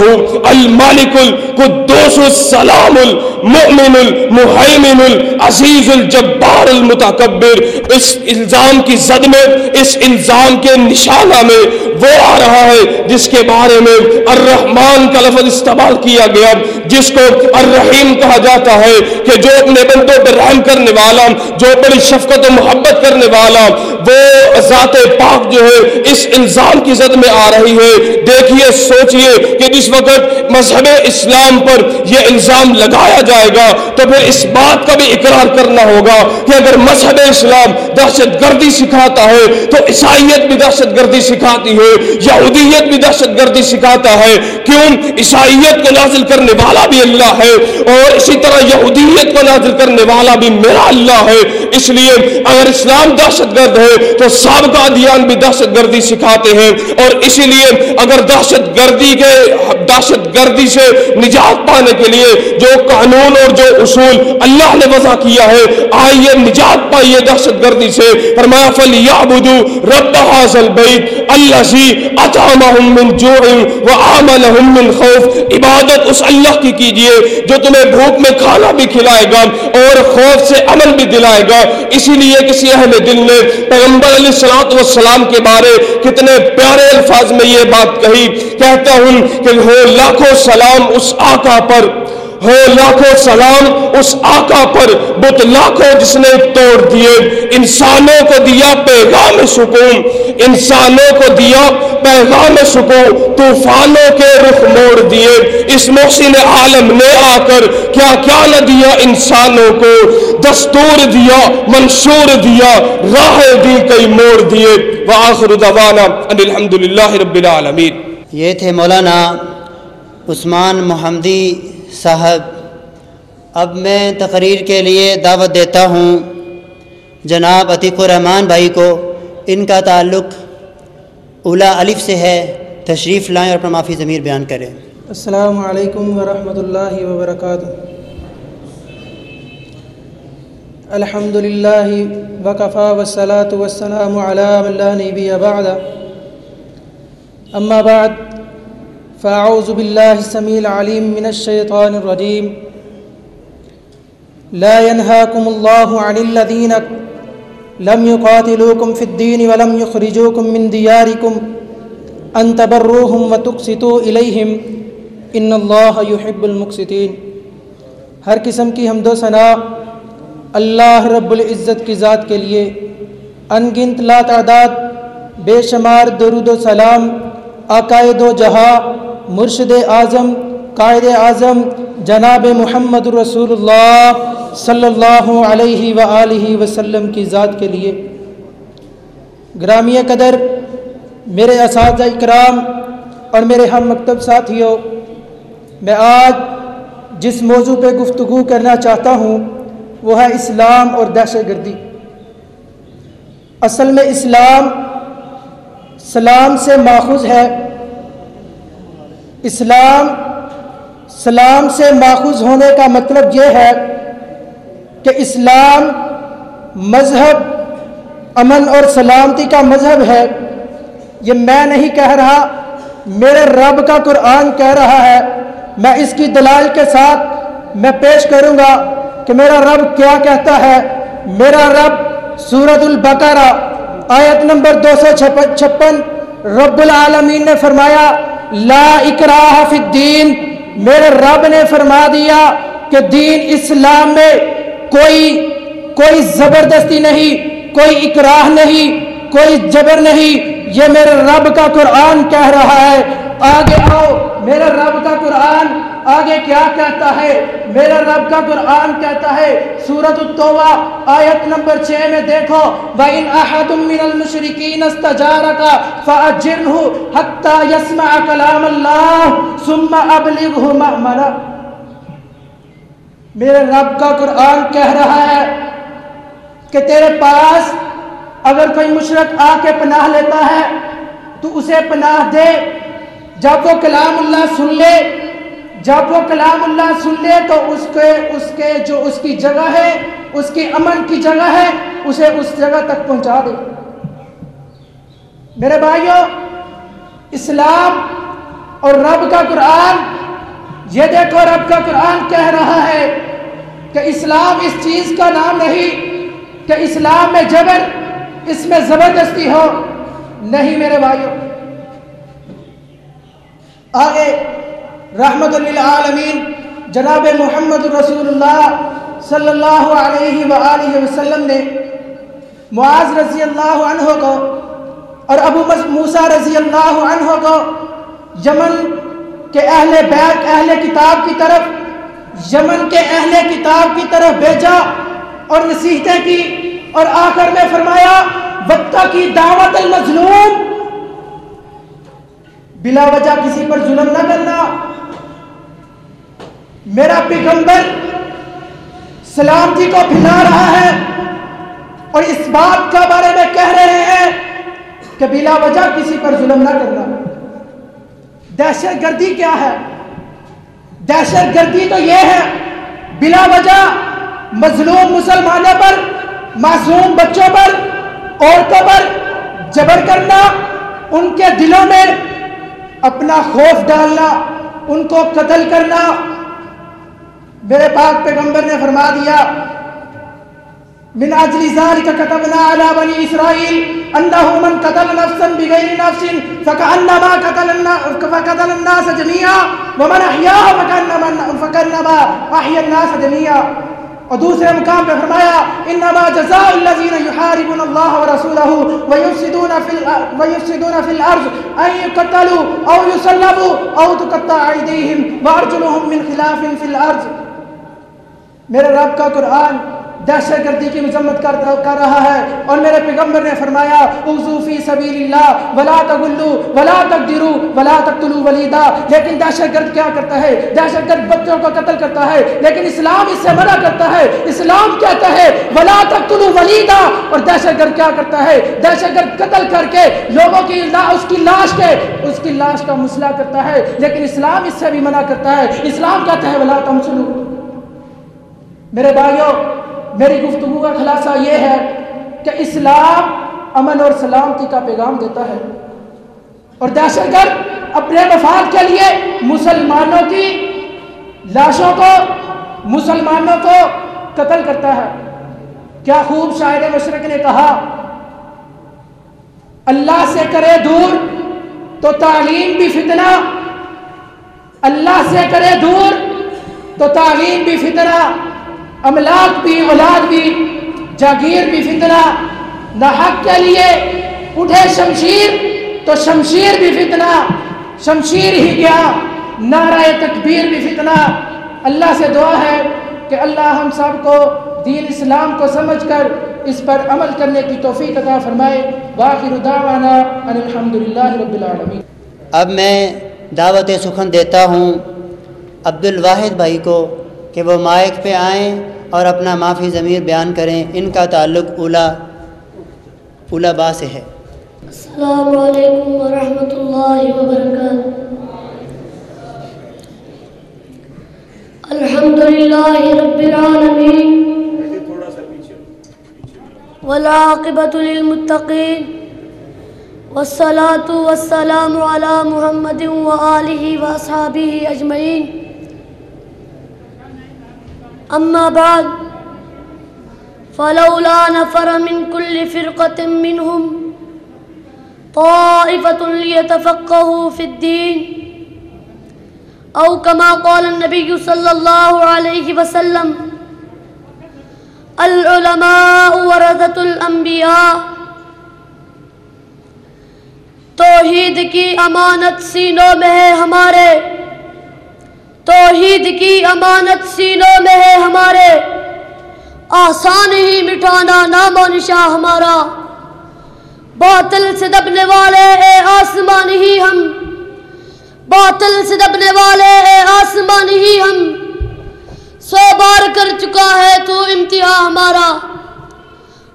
المالک القدوس السلام المؤمن المحیمن العزیز الجبار المتکبر۔ اس الزام کی زد میں، اس الزام کے نشانہ میں وہ آ رہا ہے، جس کے بارے میں الرحمن کا لفظ استعمال کیا گیا، جس کو الرحیم کہا جاتا کا ہے کہ جو اپنے بندوں پر رحم کرنے والا، جو بڑی شفقت و محبت کرنے والا، وہ ذات پاک جو ہے، اس الزام کی زد میں آ رہی ہے۔ دیکھیے سوچئے کہ جس وقت مذہب اسلام پر یہ الزام لگایا جائے گا، تو پھر اس بات کا بھی اقرار کرنا ہوگا کہ اگر مذہب اسلام دہشت گردی سکھاتا ہے، تو عیسائیت بھی دہشت گردی سکھاتی ہے، یہودیت بھی دہشت گردی سکھاتا ہے۔ کیوں؟ عیسائیت کو نازل کرنے والا بھی اللہ ہے اور اسی طرح یہودیت کو نازل کرنے والا بھی میرا اللہ ہے۔ اس لیے اگر اسلام دہشت گرد ہے تو سابقہ ادیان بھی دہشت گردی سکھاتے ہیں۔ اور اسی لیے اگر دہشت گردی کے دہشت گردی سے نجات پانے کے لیے جو قانون اور جو اصول اللہ نے وضع کیا ہے، آئیے نجات پائیے دہشت گردی سے۔ فرمایا فلیعبدوا رب هذا البيت الذي اطعمهم من جوع وآمنهم من خوف. عبادت اس اللہ کی کیجیے جو تمہیں بھوک میں کھانا بھی کھلائے گا اور خوف سے عمل بھی دلائے گا. اسی لیے کسی اہل دل نے پیغمبر علیہ السلام والسلام کے بارے کتنے پیارے الفاظ میں یہ بات کہی. کہتا ہوں کہ ہو لاکھوں سلام اس آقا پر. ہو لاکھوں سلام اس آقا پر بت لاکھوں جس نے توڑ دیے۔ انسانوں کو دیا پیغام سکون، انسانوں کو دیا پیغام سکون۔ طوفانوں کے رخ موڑ دیے۔ اس محسن عالم نے آ کر کیا کیا نہ دیا انسانوں کو؟ دستور دیا، منشور دیا، راہ دی کئی موڑ دیے۔ وآخر دعوانا ان الحمدللہ رب العالمین۔ یہ تھے مولانا عثمان محمدی صاحب، اب میں تقریر کے لیے دعوت دیتا ہوں۔ جناب عتیق الرحمان بھائی کو ان کا تعلق اولا الف سے ہے، تشریف لائیں اور اپنا معافی ضمیر بیان کریں۔ السلام علیکم ورحمۃ اللہ وبرکاتہ۔ الحمد للہ وقفا وسلاۃ والسلام علی من لا نبی بعد۔ اما بعد فاعوذ باللہ السمیع العلیم من الشیطان الرجیم. لا ينهاكم الله عن الذين لم يقاتلوكم في الدين ولم يخرجوكم من دياركم ان تبروهم وتقسطوا اليهم ان اللہ يحب المقسطین. ہر قسم کی حمد و ثناء اللہ رب العزت کی ذات کے لیے. ان گنت لا تعداد بے شمار درود و سلام، عقائد و جہاں مرشد اعظم، قائد اعظم، جناب محمد رسول اللہ صلی اللہ علیہ وآلہ وسلم کی ذات کے لیے۔ گرامی قدر، میرے اساتذہ اکرام اور میرے ہم مکتب ساتھیوں، میں آج جس موضوع پہ گفتگو کرنا چاہتا ہوں، وہ ہے اسلام اور دہشت گردی۔ اصل میں اسلام سلام سے ماخوذ ہے۔ اسلام سلام سے ماخوذ ہونے کا مطلب یہ ہے کہ اسلام مذہب، امن اور سلامتی کا مذہب ہے۔ یہ میں نہیں کہہ رہا، میرے رب کا قرآن کہہ رہا ہے۔ میں اس کی دلائل کے ساتھ میں پیش کروں گا کہ میرا رب کیا کہتا ہے۔ میرا رب سورت البقرہ، آیت نمبر دو سو چھپن، رب العالمین نے فرمایا لا اکراہ فی الدین، میرے رب نے فرما دیا کہ دین اسلام میں کوئی کوئی زبردستی نہیں، کوئی اکراہ نہیں، کوئی جبر نہیں، یہ میرے رب کا قرآن کہہ رہا ہے۔ آگے آؤ، میرے رب کا قرآن آگے کیا کہتا ہے؟ میرا رب کا قرآن کہتا ہے سورت التوبہ آیت نمبر چھ میں دیکھو، وَإِنْ أَحَدٌ مِّنَ الْمُشْرِكِينَ اسْتَجَارَكَ فَأَجِرْهُ حَتَّى يَسْمَعَ كَلَامَ اللَّهِ ثُمَّ أَبْلِغْهُ مَأْمَنَا میرے رب کا قرآن کہہ رہا ہے کہ تیرے پاس اگر کوئی مشرق آ کے پناہ لیتا ہے، تو اسے پناہ دے۔ جب وہ کلام اللہ سن لے جب وہ کلام اللہ سن لے تو اس کے اس کے جو اس کی جگہ ہے، اس کی امن کی جگہ ہے، اسے اس جگہ تک پہنچا دے۔ میرے بھائیوں اسلام اور رب کا قرآن، یہ دیکھو رب کا قرآن کہہ رہا ہے کہ اسلام اس چیز کا نام نہیں کہ اسلام میں جبر، اس میں زبردستی ہو۔ نہیں میرے بھائیوں آگے رحمت للعالمین جناب محمد رسول اللہ صلی اللہ علیہ وآلہ وسلم نے معاذ رضی اللہ عنہ کو اور ابو موسیٰ رضی اللہ عنہ کو یمن کے اہل بیت، اہل کتاب کی طرف، یمن کے اہل کتاب کی طرف بھیجا اور نصیحتیں کی اور آخر میں فرمایا وقت کی دعوت المظلوم۔ بلا وجہ کسی پر ظلم نہ کرنا۔ میرا پیغمبر سلامتی جی کو پھیلا رہا ہے اور اس بات کا بارے میں کہہ رہے ہیں کہ بلا وجہ کسی پر ظلم نہ کرنا۔ دہشت گردی کیا ہے؟ دہشت گردی تو یہ ہے، بلا وجہ مظلوم مسلمانوں پر، معصوم بچوں پر، عورتوں پر جبر کرنا، ان کے دلوں میں اپنا خوف ڈالنا، ان کو قتل کرنا میرے پاک پیغمبر نے فرما دیا، من أجل ذلك كتبنا على بني إسرائيل أنه من قتل نفسا بغير نفس، فكأنما قتل النا- فقتل الناس جميعا، ومن أحياها فكأنما فكأنما أحيا الناس جميعا. اور دوسرے مقام پہ فرمایا انما جزاء الذين يحاربون الله ورسوله ويفسدون في ويفسدون في الارض ان يقتلوا او يصلبوا او تقطع ايديهم وارجلهم من خلاف في الارض میرے رب کا قرآن دہشت گردی کی مذمت کر کر رہا ہے اور میرے پیغمبر نے فرمایا، اوزو فی سبیل اللہ ولا تغلو، ولا تقدرو، ولا تقتلوا ولیدا. لیکن دہشت گرد کیا کرتا ہے؟ دہشت گرد بچوں کو قتل کرتا ہے، لیکن اسلام اس سے منع کرتا ہے۔ اسلام کہتا ہے، ولا تقتلوا ولیدا. اور دہشت گرد کیا کرتا ہے؟ دہشت گرد قتل کر کے لوگوں کی لا- اس کی لاش کے اس کی لاش کا مسئلہ کرتا ہے، لیکن اسلام اس سے بھی منع کرتا ہے۔ اسلام کہتا ہے، ولا تمسلو. میرے بھائیوں، میری گفتگو کا خلاصہ یہ ہے کہ اسلام امن اور سلامتی کا پیغام دیتا ہے۔ اور دہشت گرد اپنے مفاد کے لیے مسلمانوں کی لاشوں کو، مسلمانوں کو قتل کرتا ہے۔ کیا خوب شاعر مشرق نے کہا، اللہ سے کرے دور تو تعلیم بھی فتنہ۔ اللہ سے کرے دور تو تعلیم بھی فتنہ۔ املاک بھی، اولاد بھی، جاگیر بھی، فتنہ نہ حق کے لیے اٹھے شمشیر تو شمشیر بھی فتنہ، شمشیر ہی کیا نعرہ تکبیر بھی فتنہ۔ اللہ سے دعا ہے کہ اللہ ہم سب کو دین اسلام کو سمجھ کر اس پر عمل کرنے کی توفیق عطا فرمائے۔ واخر دعوانا ان الحمدللہ رب العالمین۔ اب میں دعوت سخن دیتا ہوں عبد الواحد بھائی کو۔ کہ وہ مائک پہ آئیں اور اپنا معافی ضمیر بیان کریں، ان کا تعلق اولا اولا با سے ہے۔ السلام علیکم ورحمۃ اللہ وبرکاتہ۔ الحمد للہ رب العالمین۔ والعاقبۃ للمتقین۔ والصلاة والسلام على محمد وآلہ وأصحابہ اجمعین۔ أما بعد، فلولا نفر من كل فرقة منهم طائفة ليتفقهوا في الدين، أو كما قال النبي صلى الله عليه وسلم، العلماء ورثة الأنبياء توحید کی امانت سینوں میں ہے ہمارے۔ توحید کی امانت سینوں میں ہے ہمارے۔ آسان ہی مٹانا نام و نشاں ہمارا۔ باطل سے دبنے والے اے آسمان ہی ہم۔ باطل سے دبنے والے اے آسمان ہی ہم۔ سو بار کر چکا ہے تو امتحان ہمارا۔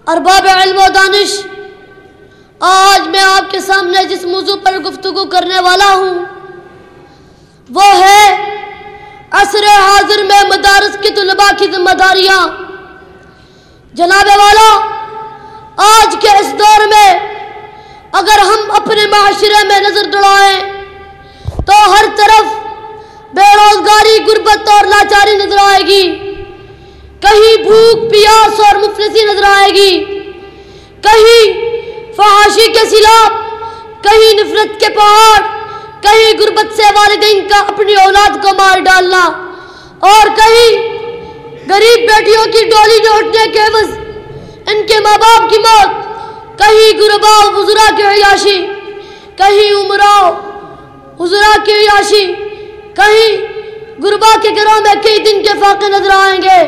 ارباب علم و دانش، آج میں آپ کے سامنے جس موضوع پر گفتگو کرنے والا ہوں، وہ ہے مدارس کی طلباء کی ذمہ داریاں۔ جناب والا آج کے اس دور میں اگر ہم اپنے معاشرے میں نظر دوڑائیں تو ہر طرف بے روزگاری، غربت اور لاچاری نظر آئے گی۔ کہیں بھوک، پیاس اور مفلسی نظر آئے گی۔ کہیں فحاشی کے سیلاب، کہیں نفرت کے پہاڑ، کہیں غربت سے والدین کا اپنی اولاد کو مار ڈالنا۔ اور کہیں غریب بیٹیوں کی ڈولی میں کے عوض ان کے ماں باپ کی موت، کہیں غربا حضرا کی عیاشی، کہیں عمراء حضرا کی عیاشی، کہیں غربا کے گھروں میں کئی دن کے فاقے نظر آئیں گے،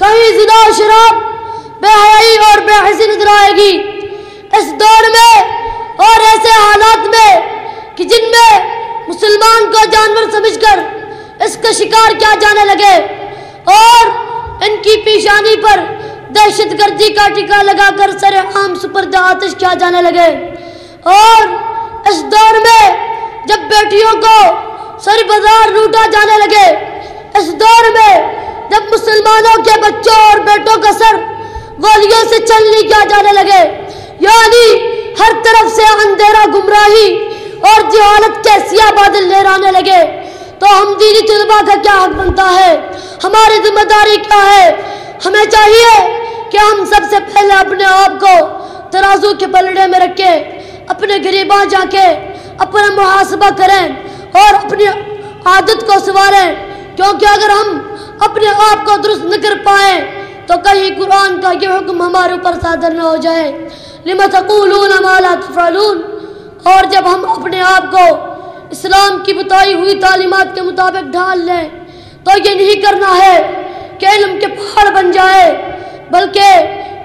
کہیں زنا و شراب بے حیائی اور بے حسی نظر آئے گی۔ اس دور میں اور ایسے حالات میں کہ جن میں مسلمان کو جانور سمجھ کر اس کا شکار کیا جانے لگے اور ان کی پیشانی پر دہشت گردی کا ٹکا لگا کر سر عام سپرد آتش کیا جانے لگے اور اس دور میں جب بیٹیوں کو سر بازار لوٹا جانے لگے، اس دور میں جب مسلمانوں کے بچوں اور بیٹوں کا سر گولیوں سے چلنی کیا جانے لگے یعنی ہر طرف سے اندھیرا گمراہی اور جہالت کے سیاہ بادل لہرانے لگے۔ تو ہم دینی طلباء کا کیا حق بنتا ہے؟ ہماری ذمہ داری کیا ہے؟ ہمیں چاہیے کہ ہم سب سے پہلے اپنے آپ کو ترازو کے پلڑے میں رکھے اپنے غریباں جا کے اپنا محاسبہ کریں اور اپنی عادت کو سواریں کیونکہ اگر ہم اپنے آپ کو درست نہ کر پائیں تو کہیں قرآن کا یہ حکم ہمارے اوپر صادر نہ ہو جائے۔ لما تقولون ما لا تفعلون؟ اور جب ہم اپنے آپ کو اسلام کی بتائی ہوئی تعلیمات کے مطابق ڈھال لیں۔ تو یہ نہیں کرنا ہے کہ علم کے پہاڑ بن جائے، بلکہ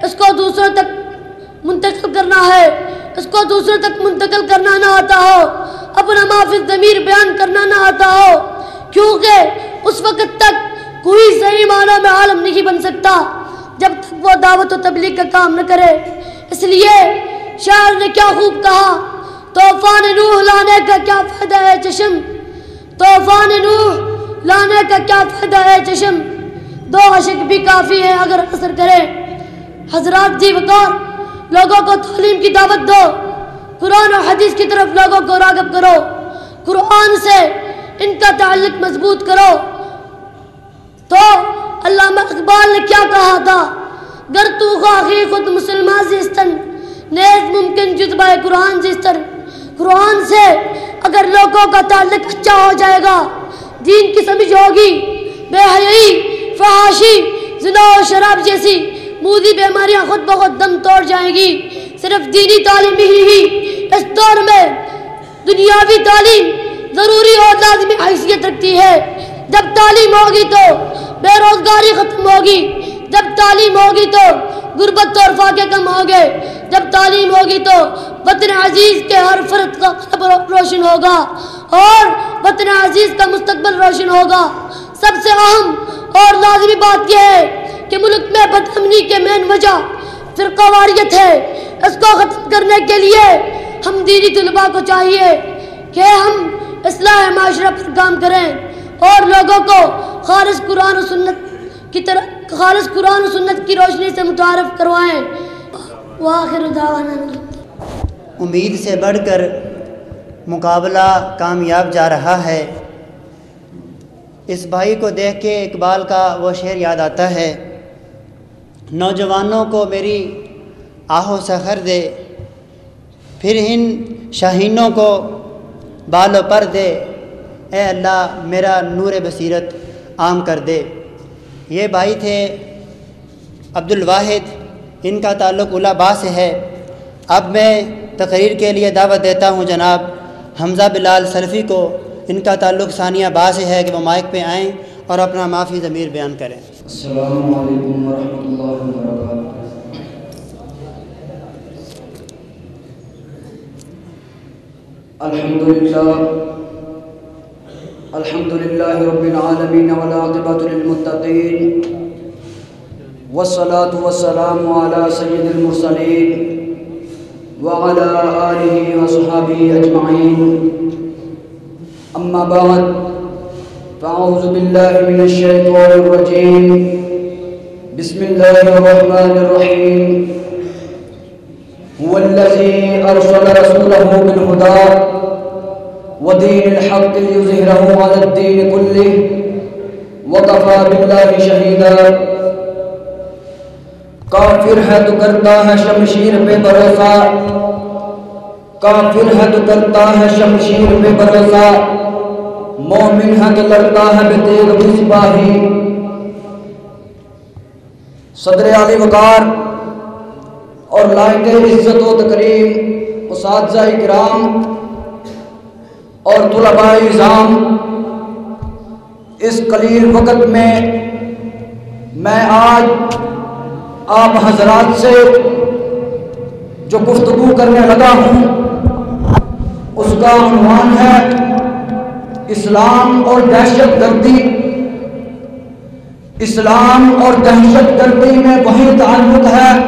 اس کو دوسروں تک منتقل کرنا ہے۔ اس کو دوسروں تک منتقل کرنا نہ آتا ہو۔ اپنا معافی ضمیر بیان کرنا نہ آتا ہو۔ کیونکہ اس وقت تک کوئی صحیح معنی میں عالم نہیں بن سکتا، جب تک وہ دعوت و تبلیغ کا کام نہ کرے۔ اس لیے شاعر نے کیا خوب کہا طوفان نوح لانے کا کیا فائدہ ہے چشم طوفان نوح لانے کا کیا فائدہ ہے چشم دو عشق بھی کافی ہے اگر اثر کرے حضرات جی وقار لوگوں کو تعلیم کی دعوت دو۔ قرآن اور حدیث کی طرف لوگوں کو راغب کرو۔ قرآن سے ان کا تعلق مضبوط کرو۔ تو علامہ اقبال نے کیا کہا تھا؟ گر تو خواہی خود مسلمان زیستن، نیز ممکن جذبہ قرآن زیستن۔ قرآن سے اگر لوگوں کا تعلق اچھا ہو جائے گا، دین کی سمجھ ہوگی، بے حیائی، فحاشی، زنا و شراب جیسی مودی بیماریاں خود بخود دم توڑ جائیں گی۔ صرف دینی تعلیم ہی ہی اس دور میں دنیاوی تعلیم ضروری اور لازمی حیثیت رکھتی ہے۔ جب تعلیم ہوگی تو بے روزگاری ختم ہوگی، جب تعلیم ہوگی تو غربت اور فاقے کم ہوگے جب تعلیم ہوگی تو وطن عزیز کے ہر فرد کا قلب روشن ہوگا اور وطن عزیز کا مستقبل روشن ہوگا۔ سب سے اہم اور لازمی بات یہ ہے کہ ملک میں بدامنی کے مین وجہ فرقہ واریت ہے۔ اس کو ختم کرنے کے لیے ہم دینی طلباء کو چاہیے کہ ہم اصلاح معاشرہ پر کام کریں اور لوگوں کو خالص قرآن و سنت کی طرح خالص قرآن و سنت کی روشنی سے متعارف کروائیں۔ وآخر دعوانا امید سے بڑھ کر مقابلہ کامیاب جا رہا ہے۔ اس بھائی کو دیکھ کے اقبال کا وہ شعر یاد آتا ہے۔ نوجوانوں کو میری آہو سخر دے، پھر ان شاہینوں کو بال و پر دے۔ اے اللہ، میرا نور بصیرت عام کر دے۔ یہ بھائی تھے عبد الواحد ان کا تعلق علابا سے ہے۔ اب میں تقریر کے لیے دعوت دیتا ہوں جناب۔ حمزہ بلال سلفی کو ان کا تعلق ثانیہ با سے ہے کہ وہ مائک پہ آئیں اور اپنا معافی ضمیر بیان کریں۔ السلام علیکم ورحمۃ اللہ وبرکاتہ۔ الحمد لله الحمد لله رب العالمين والعاقبة للمتقين والصلاة والسلام على سيد المرسلين وعلى آله وصحبه أجمعين. أما بعد، فأعوذ بالله من الشيطان الرجيم. بسم الله الرحمن الرحيم. هو الذي أرسل رسوله بالهدى ودين الحق ليظهره على الدين كله وكفى بالله شهيدا. کافر ہے تو کرتا ہے شمشیر پہ بھروسہ۔ کافر ہے تو کرتا ہے شمشیر پہ بھروسہ۔ مومن ہے تو لڑتا ہے بے تیغ بھی سپاہی۔ صدر علی وقار اور لائق عزت و تکریم، اساتذہ کرام اور طلباء نظام اس قلیل وقت میں میں آج آپ حضرات سے جو گفتگو کرنے لگا ہوں، اس کا عنوان ہے اسلام اور دہشت گردی۔ اسلام اور دہشت گردی میں وہی تعلق ہے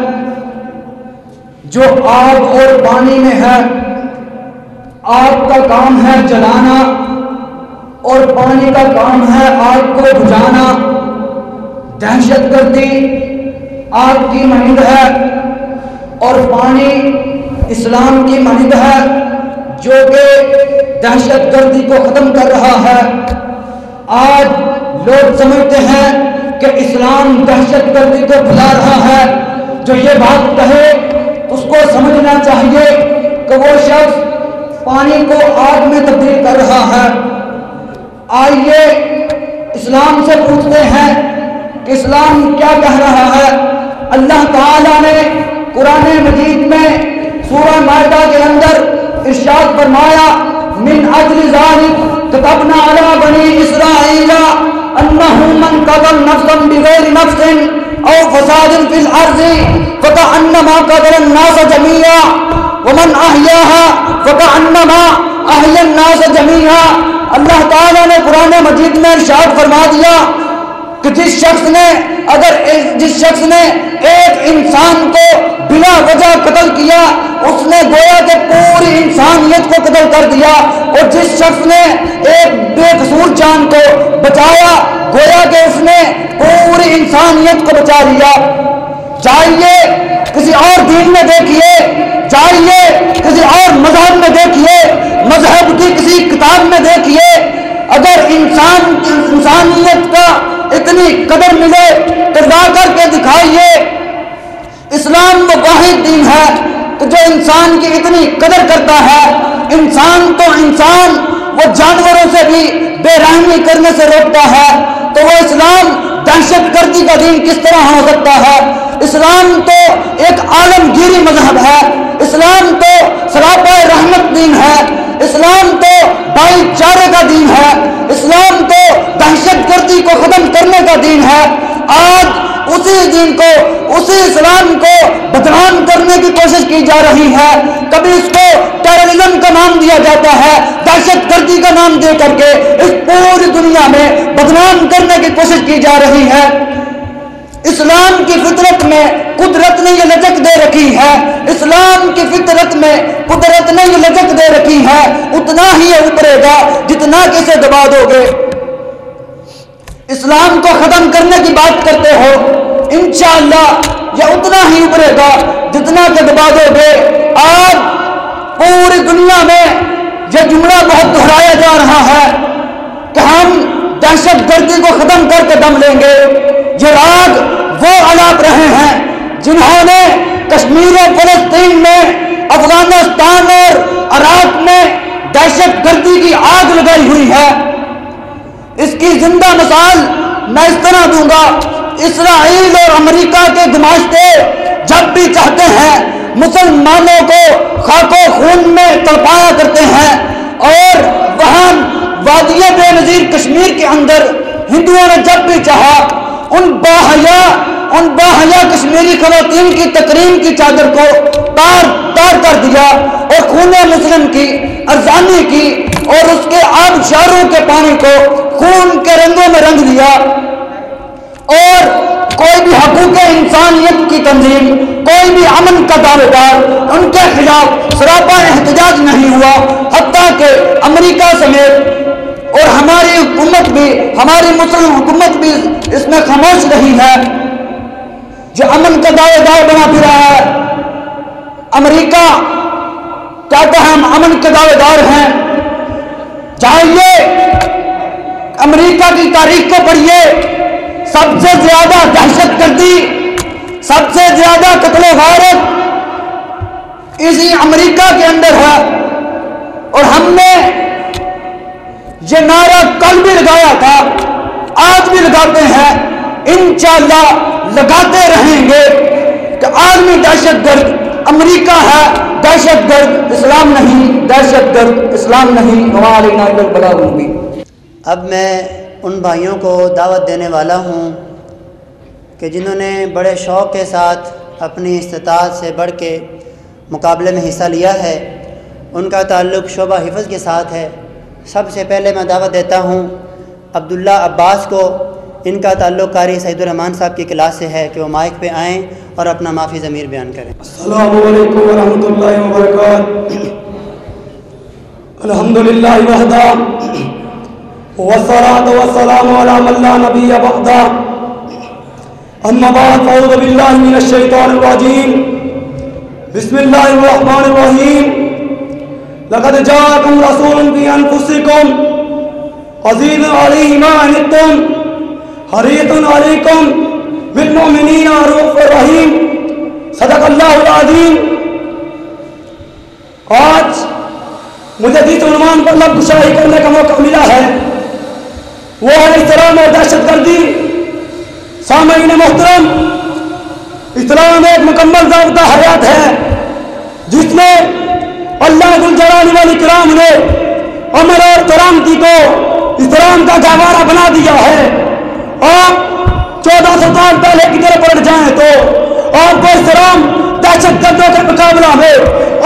جو آگ اور پانی میں ہے۔ آگ کا کام ہے جلانا اور پانی کا کام ہے آگ کو بجھانا۔ دہشت گردی آگ کی مانند ہے اور پانی اسلام کی مانند ہے جو کہ دہشت گردی کو ختم کر رہا ہے۔ آج لوگ سمجھتے ہیں کہ اسلام دہشت گردی کو بھلا رہا ہے۔ جو یہ بات کہے، اس کو سمجھنا چاہیے کہ وہ شخص پانی کو آگ میں تبدیل کر رہا ہے۔ آئیے اسلام سے پوچھتے ہیں کہ اسلام کیا کہہ رہا ہے۔ اللہ تعالی نے قرآن مجید میں سورہ معدہ کے اندر ارشاد فرمایا، من اجل ذالک كتبنا على بني اسرائيل انه من قتل نفسا بغير نفس او فساد في الارض فكانما قتل الناس جميعا ومن احياها فكانما احيا الناس جميعا اللہ تعالیٰ نے قرآن مجید میں ارشاد فرما دیا کہ جس شخص نے اگر جس شخص نے ایک انسان کو بلا وجہ قتل کیا، اس نے گویا کہ پوری انسانیت کو قتل کر دیا اور جس شخص نے ایک بے قصور جان کو بچایا، گویا کہ اس نے پوری انسانیت کو بچا لیا۔ جائیے کسی اور دین میں دیکھیے، جائیے کسی اور مذہب میں دیکھیے، مذہب کی کسی کتاب میں دیکھیے۔ اگر انسان انسانیت کا اتنی قدر ملے تو کر کے دکھائیے۔ اسلام وہ واحد دین ہے تو جو انسان کی اتنی قدر کرتا ہے، انسان تو انسان، وہ جانوروں سے بھی بے رحمی کرنے سے روکتا ہے۔ تو وہ اسلام دہشت گردی کا دین کس طرح ہو سکتا ہے؟ اسلام تو ایک عالمگیری مذہب ہے۔ اسلام تو سراپا رحمت دین ہے۔ اسلام تو بھائی چارے کا دین ہے، اسلام تو دہشت گردی کو ختم کرنے کا دین ہے۔ آج اسی دین کو، اسی اسلام کو بدنام کرنے کی کوشش کی جا رہی ہے۔ کبھی اس کو ٹیررزم کا نام دیا جاتا ہے، دہشت گردی کا نام دے کر کے اس پوری دنیا میں بدنام کرنے کی کوشش کی جا رہی ہے۔ اسلام کی فطرت میں قدرت نے یہ لچک دے رکھی ہے۔ اسلام کی فطرت میں قدرت نے یہ لچک دے رکھی ہے۔ اتنا ہی یہ ابھرے گا جتنا کسے دبا دو گے۔ اسلام کو ختم کرنے کی بات کرتے ہو، انشاءاللہ یہ اتنا ہی ابھرے گا جتنا کہ دبا دو گے۔ آج پوری دنیا میں یہ جملہ بہت دہرایا جا رہا ہے کہ ہم دہشت گردی کو ختم کر کے دم لیں گے۔ یہ راگ وہ الاپ رہے ہیں، جنہوں نے کشمیر و فلسطین میں، افغانستان اور عراق میں دہشت گردی کی آگ لگائی ہوئی ہے۔ اس کی زندہ مثال میں اس طرح دوں گا، اسرائیل اور امریکہ کے گماشتے جب بھی چاہتے ہیں، مسلمانوں کو خاک و خون میں تڑپایا کرتے ہیں اور وہاں وادی بے نظیر کشمیر کے اندر ہندوؤں نے جب بھی چاہا ان باحیا ان باحیا کشمیری خواتین کی تقریم کی چادر کو تار تار کر دیا اور خون مسلم کی ارزانی کی اور اس کے آب شاروں کے پانی کو خون کے رنگوں میں رنگ دیا اور کوئی بھی حقوق انسانیت کی تنظیم، کوئی بھی امن کا دعوے دار ان کے خلاف سراپا احتجاج نہیں ہوا، حتیٰ کہ امریکہ سمیت اور ہماری حکومت بھی، ہماری مسلم حکومت بھی اس میں خاموش رہی ہے۔ جو امن کا دعوے دار بنا پھرا ہے۔ امریکہ کہتا ہے ہم امن کے دعوے دار ہیں۔ چاہیے امریکہ کی تاریخ کو پڑھیے۔ سب سے زیادہ دہشت گردی، سب سے زیادہ قتل و غارت اسی امریکہ کے اندر ہے۔ اور ہم نے یہ نعرہ کل بھی لگایا تھا، آج بھی لگاتے ہیں۔ انشاءاللہ لگاتے رہیں گے کہ عالمی دہشت گرد امریکہ ہے، دہشت گرد اسلام نہیں، دہشت گرد اسلام نہیں۔ ہمارے بڑا ہوں اب میں ان بھائیوں کو دعوت دینے والا ہوں کہ جنہوں نے بڑے شوق کے ساتھ اپنی استطاعت سے بڑھ کے مقابلے میں حصہ لیا ہے، ان کا تعلق شعبہ حفظ کے ساتھ ہے۔ سب سے پہلے میں دعوت دیتا ہوں عبداللہ عباس کو، ان کا تعلق قاری سعید الرحمان صاحب کی کلاس سے ہے کہ وہ مائک پہ آئیں اور اپنا معافی ضمیر بیان کریں۔ السلام علیکم ورحمۃ اللہ وبرکاتہ۔ الحمد للہ وحدہ۔ والصلاة والسلام على من لا نبي بعده أما بعد فأعوذ بالله من الشيطان الرجيم بسم الله الرحمن الرحيم لقد جاءكم رسول في أنفسكم عزيز عليه ما عنتم حريص عليكم بالمؤمنين رؤوف رحيم اللہ العظیم آج مجھے جس عنوان پر لب گشائی کرنے کا موقع ملا ہے۔ وہ ہے اسلام اور دہشت گردی۔ سامعین محترم اسلام ایک مکمل ضابطہ حیات ہے، جس میں اللہ کرام نے امر اور کرامتی کو اسلام کا گہوارہ بنا دیا ہے۔ آپ چودہ سو سال پہلے کی طرف پلٹ جائیں تو آپ کو اسلام دہشت گردوں کے مقابلہ میں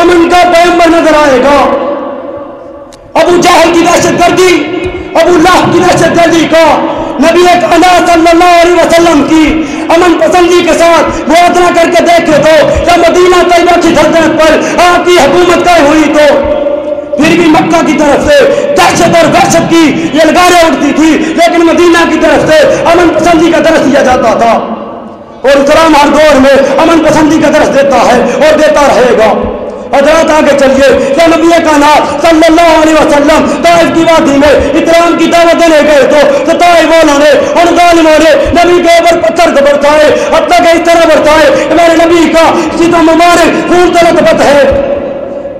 امن کا پیمبر نظر آئے گا۔ ابو جہل کی دہشت گردی، ابو اللہ کی دہشت گردی کا نبی اللہ صلی اللہ علیہ وسلم کی امن پسندی کے ساتھ موازنہ کر کے دیکھے تو جب مدینہ طیبہ کی سلطنت پر آپ کی حکومت طے ہوئی تو پھر بھی مکہ کی طرف سے دہشت اور وحشت کی یہ لگاریں اٹھتی تھی، لیکن مدینہ کی طرف سے امن پسندی کا درس دیا جاتا تھا۔ اور اسلام ہر دور میں امن پسندی کا درس دیتا ہے اور دیتا رہے گا۔ حضرات آگے چلیے۔ کہ نبی کا نام صلی اللہ علیہ وسلم، طائف کی وادی میں اسلام کی دعوت دینے گئے تو ستائے والوں نے ان ظالموں نے نبی کے اوپر پتھر کو برسائے حتیٰ کہ اس طرح برسائے کہ میرے نبی کا سیدھا مبارک، خون تلک بت ہے۔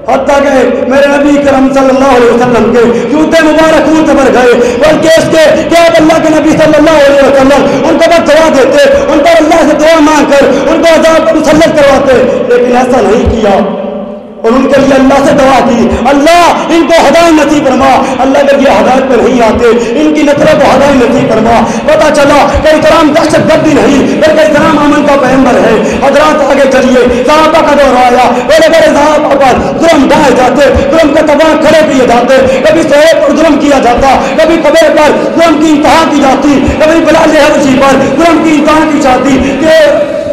حتیٰ کہ میرے نبی کرم صلی اللہ علیہ وسلم کے جوتے مبارک خون سے بھر گئے۔ بلکہ اس کے کہ آپ اللہ کے نبی صلی اللہ علیہ وسلم ان کو بس دعا دیتے، ان پر اللہ سے دعا مانگ کر، ان کو عذاب پر مسلط کرواتے۔ لیکن ایسا نہیں کیا۔ اور ان کے لیے اللہ سے دعا کی، اللہ ان کو ہدایت نصیب فرما۔ اللہ کے یہ ہدایت پہ نہیں آتے، ان کی نسلوں کو ہدایت نصیب فرما۔ پتا چلا کہ اسلام دہشت گردی نہیں، بلکہ اسلام امن کا پیمبر ہے۔ حضرات آگے چلیے، صحابہ کا دور آیا۔ بڑے بڑے صحابہ پر ظلم ڈھائے جاتے، ظلم کے تباہ کھڑے کیے جاتے۔ کبھی سہیب پر ظلم کیا جاتا، کبھی کبے پر ظلم کی انتہا کی جاتی، کبھی بلال حبشی جی پر ظلم کی انتہا کی جاتی کہ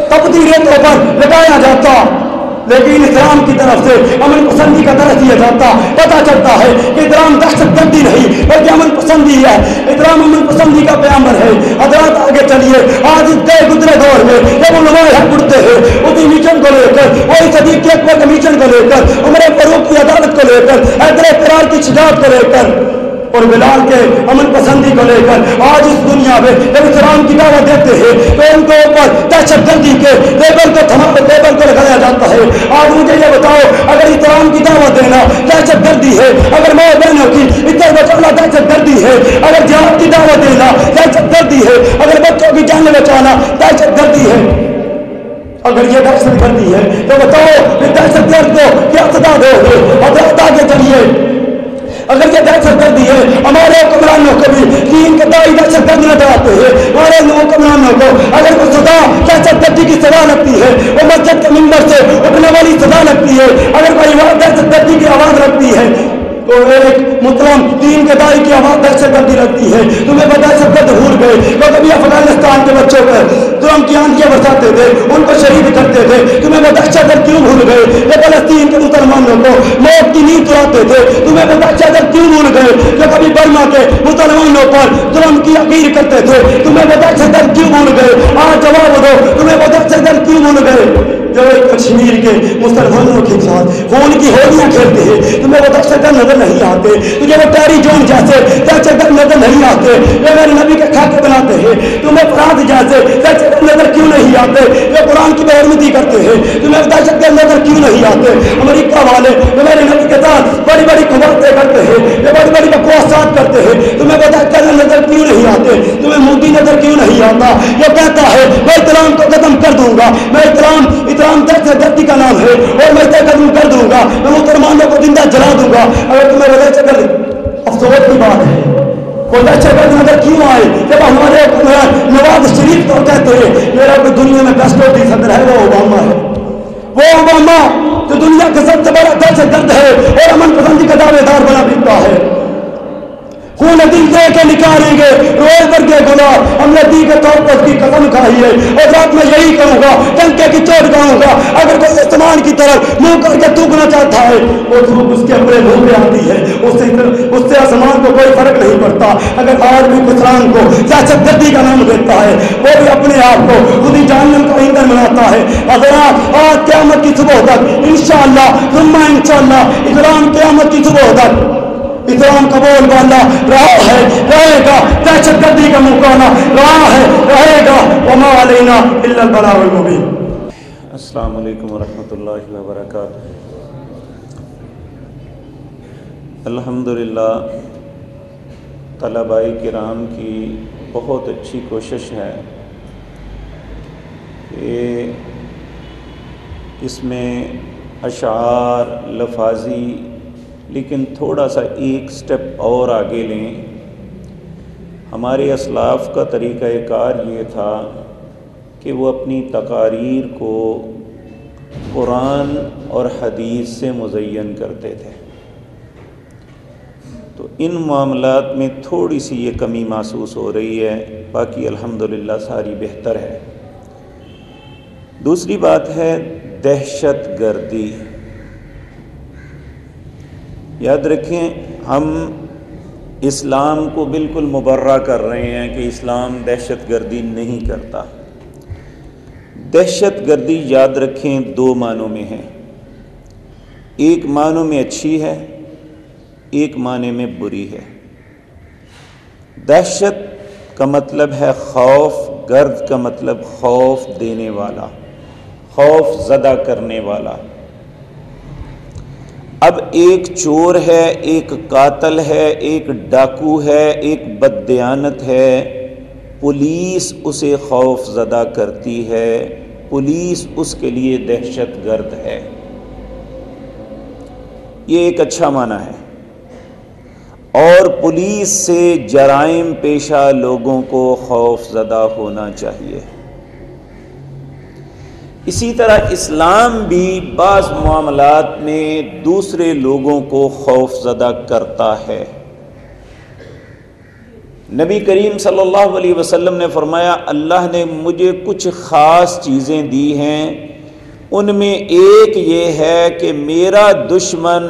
تبدی ریتوں پر لگایا جاتا۔ لیکن اسلام کی طرف سے امن پسندی کا درس دیا جاتا پتا چلتا ہے کہ اسلام دہشت گردی نہیں، بلکہ امن پسندی ہے۔ اسلام امن پسندی کا پیامبر ہے۔ حضرات آگے چلیے۔ آج اس گئے گزرے دور میں جب علماء حق اٹھتے ہیں اسی میشن کو لے کر، وہی صدیق کے اکبر کے کو لے کر، عمر فاروق کی عدالت کو لے کر، حیدر قرار کی شجاعت کو لے کر۔ اور بلال کے امن پسندی کو لے کر آج اس دنیا میں جب اسلام کی دعوت دیتے ہیں تو ان کے اوپر دہشت گردی کے لیبل کو تھما لیبل کو لگایا جاتا ہے۔ آج مجھے یہ بتاؤ، اگر اسلام کی دعوت دینا دہشت گردی ہے، اگر ماں بہنوں کی عزت بچانا دہشت گردی ہے، اگر جہاد کی دعوت دینا دہشت گردی ہے، اگر بچوں کی جان بچانا دہشت گردی ہے۔ اگر یہ دہشت گردی ہے، تو بتاؤ دہشت گرد کو کیا سزا دو گے؟ حضرات آگے چلیے۔ اگر یہ دہشت گردی ہے ہمارے حکمرانوں کو بھی دین کے دائی دہشت گرد نظر آتے ہیں۔ ہمارے حکمرانوں کو اگر کوئی سزا دہشت گردی کی سزا لگتی ہے، وہ مسجد کے ممبر سے اٹھنے والی سزا لگتی ہے۔ اگر کوئی دہشت گردی کی آواز لگتی ہے تو ایک مسلم دین کے دائی کی آواز دہشت گردی لگتی ہے۔ تمہیں وہ دہشت گرد بھول گئے۔ وہ کبھی افغانستان کے بچوں پر ظلم کی آنکھیں برساتے تھے، ان کو شہید کرتے تھے۔ تمہیں وہ دہشت گرد کیوں بھول گئے؟ کہ فلسطین کے مسلمانوں کو موت کی نیند چراتے تھے۔ تمہیں وہ دہشت گرد کیوں بھول گئے؟ کہ کبھی برما کے مسلمانوں پر ظلم کی عقیر کرتے تھے۔ تمہیں وہ دہشت گرد کیوں بھول گئے؟ آج جواب دو، تمہیں وہ دہشت گرد کیوں بھول گئے؟ جو کشمیر کے مسلمانوں کے ساتھ خون کی ہولیاں کھیلتے ہیں تمہیں وہ دہشت گرد نظر نہیں آتے تجھے وہ ٹیری جون جیسے دہشت گرد نظر نہیں آتے یہ میرے نبی کے کھاتے بناتے ہیں تمہیں فراد جیسے دہشت گرد نظر کیوں نہیں آتے؟ یہ قرآن کی بےحرمتی کرتے ہیں تمہیں دہشت گرد نظر کیوں نہیں آتے؟ امریکہ والے جو میرے نبی کے ساتھ بڑی بڑی قوتیں کرتے ہیں یہ بڑی بڑی بکواسات کرتے ہیں تمہیں وہ دہشت گرد نظر کیوں نہیں آتے؟ تمہیں مودی نظر کیوں نہیں آتا؟ یہ کہتا ہے، میں اسلام کو ختم کر دوں گا، میں اسلام اسلام دہشت گردی کا نام ہے اور میں اسے ختم کر دوں گا، میں مسلمانوں کو زندہ جلا دوں گا۔ اگر تمہیں وہ دہشت گرد افسوس کی بات ہے۔ وہ دہشت گرد نظر کیوں آئے؟ جب ہمارے حکمران نواز شریف کو کہتے ہیں، میرا کوئی دنیا میں بیسٹ ہوتی صدر ہے وہ اوباما ہے۔ وہ اوباما جو دنیا کا سب سے بڑا دہشت گرد ہے اور امن پسندی کا دعوے دار بنا پھرتا ہے۔ خون دل دے کے نکالیں گے، روئے بر کے گناہ، ہم نے دی کے طور پر اس کی قسم کھائی ہے۔ اور رات میں یہی کروں گا ٹنکے کی چوٹ گاؤں گا۔ اگر کوئی استعمال کی طرف منہ کر کے تھوکنا چاہتا ہے، وہ دھوپ اس کے اپنے منہ پہ آتی ہے۔ اس سے اس سے آسمان کو کوئی فرق نہیں پڑتا۔ اگر آج بھی کسران کو دہشت گردی کا نام دیتا ہے، وہ بھی اپنے آپ کو خود ہی جہنم کا ایندھن بناتا ہے۔ حضرات، آج قیامت کی صبح تک انشاءاللہ، ثم انشاءاللہ اسلام قیامت کی صبح تک اسلام کا بول بالا رہا ہے، رہے گا، دہشت گردی کا مقابلہ رہا ہے، رہے گا، وما علینا الا البلاغ المبین۔ السلام علیکم ورحمۃ اللہ وبرکاتہ۔ الحمد للہ طلباء کرام کی بہت اچھی کوشش ہے کہ اس میں اشعار لفاظی لیکن تھوڑا سا ایک سٹیپ اور آگے لیں۔ ہمارے اسلاف کا طریقہ کار یہ تھا کہ وہ اپنی تقاریر کو قرآن اور حدیث سے مزین کرتے تھے۔ تو ان معاملات میں تھوڑی سی یہ کمی محسوس ہو رہی ہے۔ باقی الحمدللہ ساری بہتر ہے۔ دوسری بات ہے دہشت گردی۔ یاد رکھیں، ہم اسلام کو بالکل مبرہ کر رہے ہیں کہ اسلام دہشت گردی نہیں کرتا۔ دہشت گردی یاد رکھیں دو معنوں میں ہے ایک معنوں میں اچھی ہے، ایک معنی میں بری ہے۔ دہشت کا مطلب ہے خوف، گرد کا مطلب خوف دینے والا، خوف زدہ کرنے والا۔ اب ایک چور ہے، ایک قاتل ہے، ایک ڈاکو ہے، ایک بددیانت ہے۔ پولیس اسے خوف زدہ کرتی ہے۔ پولیس اس کے لیے دہشت گرد ہے۔ یہ ایک اچھا معنی ہے۔ اور پولیس سے جرائم پیشہ لوگوں کو خوف زدہ ہونا چاہیے۔ اسی طرح اسلام بھی بعض معاملات میں دوسرے لوگوں کو خوف زدہ کرتا ہے۔ نبی کریم صلی اللہ علیہ وسلم نے فرمایا، اللہ نے مجھے کچھ خاص چیزیں دی ہیں۔ ان میں ایک یہ ہے کہ میرا دشمن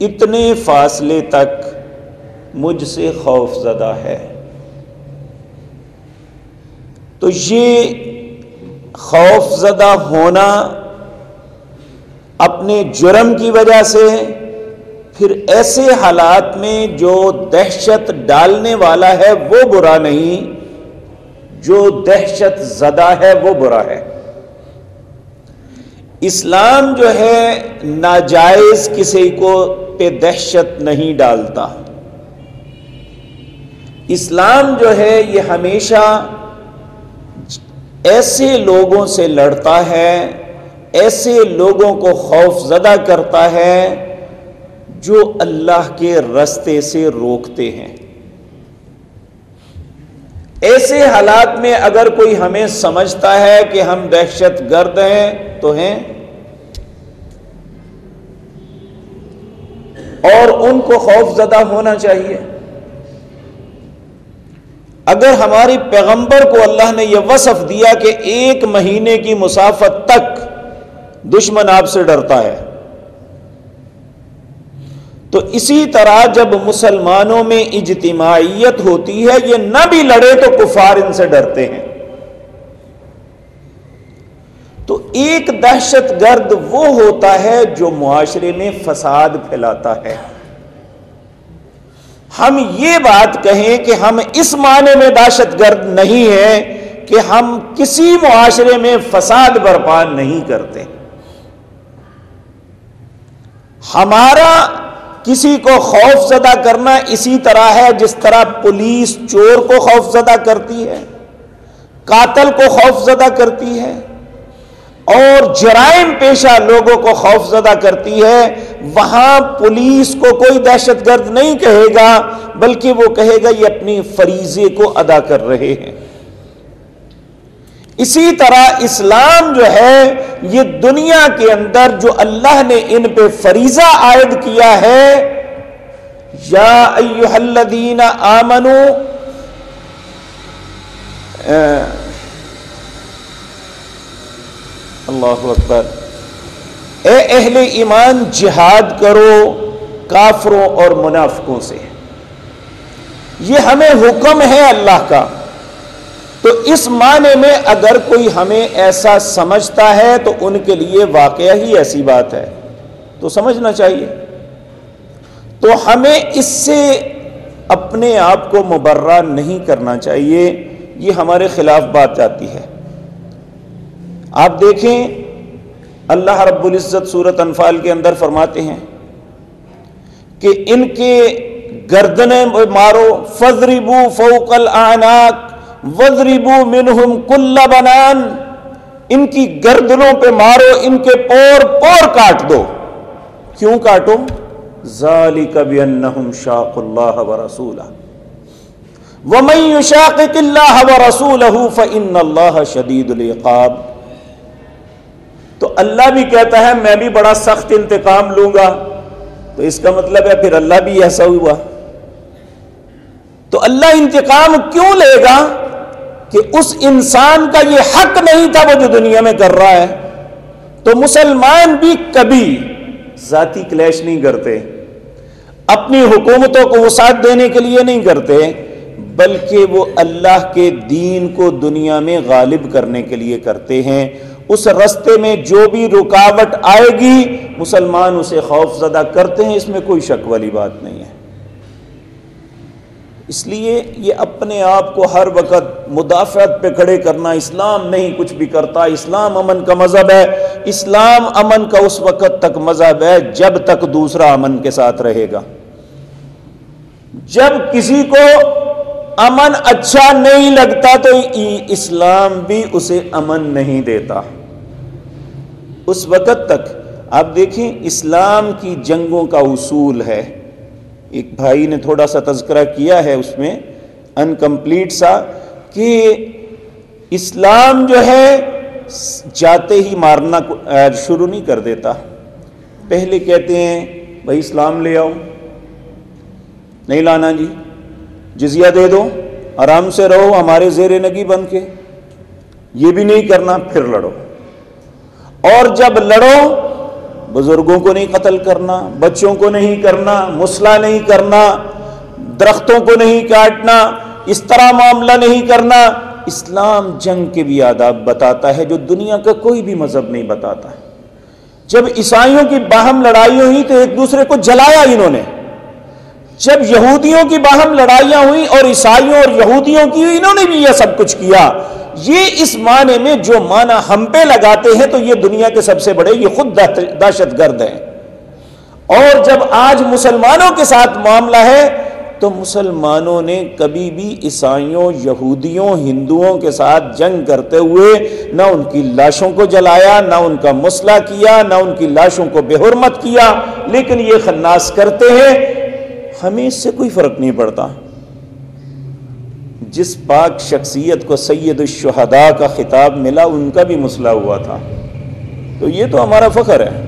اتنے فاصلے تک مجھ سے خوف زدہ ہے۔ تو یہ خوف زدہ ہونا اپنے جرم کی وجہ سے، پھر ایسے حالات میں جو دہشت ڈالنے والا ہے وہ برا نہیں، جو دہشت زدہ ہے وہ برا ہے۔ اسلام جو ہے، ناجائز کسی کو پہ دہشت نہیں ڈالتا۔ اسلام جو ہے، یہ ہمیشہ ایسے لوگوں سے لڑتا ہے، ایسے لوگوں کو خوف زدہ کرتا ہے جو اللہ کے رستے سے روکتے ہیں۔ ایسے حالات میں اگر کوئی ہمیں سمجھتا ہے کہ ہم دہشت گرد ہیں تو ہیں۔ اور ان کو خوف زدہ ہونا چاہیے۔ اگر ہماری پیغمبر کو اللہ نے یہ وصف دیا کہ ایک مہینے کی مسافت تک دشمن آپ سے ڈرتا ہے، تو اسی طرح جب مسلمانوں میں اجتماعیت ہوتی ہے، یہ نہ بھی لڑے تو کفار ان سے ڈرتے ہیں۔ تو ایک دہشت گرد وہ ہوتا ہے جو معاشرے میں فساد پھیلاتا ہے۔ ہم یہ بات کہیں کہ ہم اس معنی میں دہشت گرد نہیں ہیں کہ ہم کسی معاشرے میں فساد برپا نہیں کرتے۔ ہمارا کسی کو خوف زدہ کرنا اسی طرح ہے جس طرح پولیس چور کو خوف زدہ کرتی ہے، قاتل کو خوف زدہ کرتی ہے۔ اور جرائم پیشہ لوگوں کو خوف زدہ کرتی ہے، وہاں پولیس کو کوئی دہشت گرد نہیں کہے گا، بلکہ وہ کہے گا، یہ اپنی فریضے کو ادا کر رہے ہیں۔ اسی طرح اسلام جو ہے، یہ دنیا کے اندر جو اللہ نے ان پہ فریضہ عائد کیا ہے، یا ایوہ الذین آمنو اللہ اکبر۔ اے اہل ایمان، جہاد کرو کافروں اور منافقوں سے۔ یہ ہمیں حکم ہے اللہ کا۔ تو اس معنی میں اگر کوئی ہمیں ایسا سمجھتا ہے تو ان کے لیے واقعہ ہی ایسی بات ہے۔ تو سمجھنا چاہیے۔ تو ہمیں اس سے اپنے آپ کو مبرہ نہیں کرنا چاہیے۔ یہ ہمارے خلاف بات جاتی ہے۔ آپ دیکھیں، اللہ رب العزت صورت انفال کے اندر فرماتے ہیں کہ ان کے گردنیں مارو فضربو فوق الاعناق وضربو منہم کل بنان۔ ان کی گردنوں پہ مارو، ان کے پور پور کاٹ دو۔ کیوں کاٹو؟ ذالک بانہم شاق اللہ ورسولہ ومن يشاقق اللہ ورسولہ فإن اللہ شدید العقاب۔ تو اللہ بھی کہتا ہے میں بھی بڑا سخت انتقام لوں گا۔ تو اس کا مطلب ہے پھر اللہ بھی ایسا ہوا۔ تو اللہ انتقام کیوں لے گا کہ اس انسان کا یہ حق نہیں تھا وہ جو دنیا میں کر رہا ہے؟ تو مسلمان بھی کبھی ذاتی کلیش نہیں کرتے، اپنی حکومتوں کو وسعت دینے کے لیے نہیں کرتے، بلکہ وہ اللہ کے دین کو دنیا میں غالب کرنے کے لیے کرتے ہیں۔ اس رستے میں جو بھی رکاوٹ آئے گی، مسلمان اسے خوف زدہ کرتے ہیں، اس میں کوئی شک والی بات نہیں ہے۔ اس لیے یہ اپنے آپ کو ہر وقت مدافعت پہ کھڑے کرنا، اسلام نہیں کچھ بھی کرتا، اسلام امن کا مذہب ہے۔ اسلام امن کا اس وقت تک مذہب ہے جب تک دوسرا امن کے ساتھ رہے گا۔ جب کسی کو امن اچھا نہیں لگتا تو اسلام بھی اسے امن نہیں دیتا۔ اس وقت تک آپ دیکھیں اسلام کی جنگوں کا اصول ہے۔ ایک بھائی نے تھوڑا سا تذکرہ کیا ہے اس میں انکمپلیٹ سا کہ اسلام جو ہے جاتے ہی مارنا شروع نہیں کر دیتا۔ پہلے کہتے ہیں، بھائی اسلام لے آؤ۔ نہیں لانا جی جزیہ دے دو۔ آرام سے رہو، ہمارے زیر نگی بن کے۔ یہ بھی نہیں کرنا، پھر لڑو۔ اور جب لڑو، بزرگوں کو نہیں قتل کرنا، بچوں کو نہیں کرنا مسئلہ نہیں کرنا، درختوں کو نہیں کاٹنا، اس طرح معاملہ نہیں کرنا، اسلام جنگ کے بھی آداب بتاتا ہے جو دنیا کا کوئی بھی مذہب نہیں بتاتا ہے۔ جب عیسائیوں کی باہم لڑائی ہوئی تو ایک دوسرے کو جلایا انہوں نے۔ جب یہودیوں کی باہم لڑائیاں ہوئی اور عیسائیوں اور یہودیوں کی انہوں نے بھی یہ سب کچھ کیا۔ یہ اس معنی میں جو معنی ہم پہ لگاتے ہیں تو یہ دنیا کے سب سے بڑے یہ خود دہشت گرد ہیں۔ اور جب آج مسلمانوں کے ساتھ معاملہ ہے تو مسلمانوں نے کبھی بھی عیسائیوں، یہودیوں، ہندوؤں کے ساتھ جنگ کرتے ہوئے نہ ان کی لاشوں کو جلایا، نہ ان کا مسئلہ کیا، نہ ان کی لاشوں کو بے حرمت کیا۔ لیکن یہ خناس کرتے ہیں، ہمیں اس سے کوئی فرق نہیں پڑتا۔ جس پاک شخصیت کو سید الشہداء کا خطاب ملا، ان کا بھی مسئلہ ہوا تھا۔ تو یہ تو ہمارا فخر ہے۔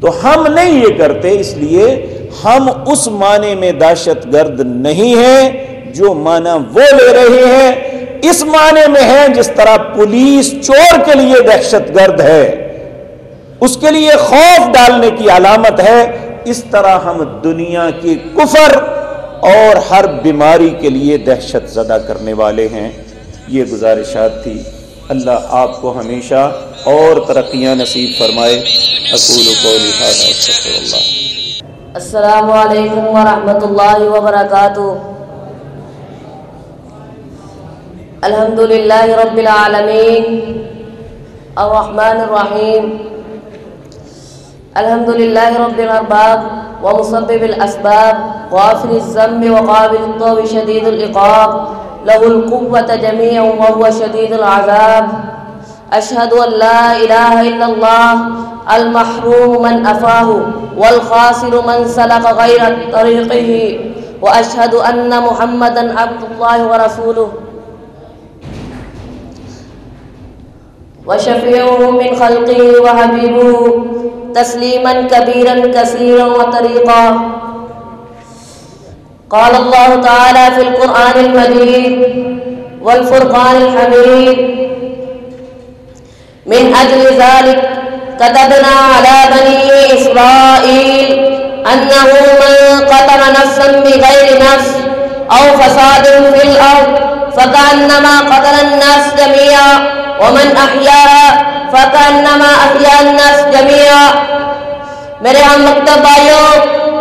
تو ہم نہیں یہ کرتے، اس لیے ہم اس معنی میں دہشت گرد نہیں ہیں جو معنی وہ لے رہے ہیں۔ اس معنی میں ہے جس طرح پولیس چور کے لیے دہشت گرد ہے۔ اس کے لیے خوف ڈالنے کی علامت ہے۔ اس طرح ہم دنیا کی کفر اور ہر بیماری کے لیے دہشت زدہ کرنے والے ہیں۔ یہ گزارشات تھی۔ اللہ آپ کو ہمیشہ اور ترقیاں نصیب فرمائے۔ اقول قولی اللہ۔ السلام علیکم ورحمۃ اللہ وبرکاتہ۔ الحمد للہ رب العالمین۔ الرحمن الرحیم۔ الحمد للہ رب الارباب۔ ومسبب الأسباب غافل الذنب وقابل الطوب شديد العقاب. له القوة جميعا وهو شديد العذاب. أشهد أن لا إله إلا الله، المحروم من أفاه، والخاسر من سلك غير طريقه. وأشهد أن محمدا عبد الله ورسوله. وشفيعه من خلقه وحبيبه تسليما كبيرا كثيرا وطريقا. قال الله تعالى في القرآن المجيد والفرقان الحميد. من أجل ذلك كتبنا على بني إسرائيل أنه من قتل نفسا بغير نفس أو فساد في الأرض فكأنما قتل الناس جميعا ومن أحياها فكأنما أحيا الناس جميعا. میرے ہم مکتب بھائیوں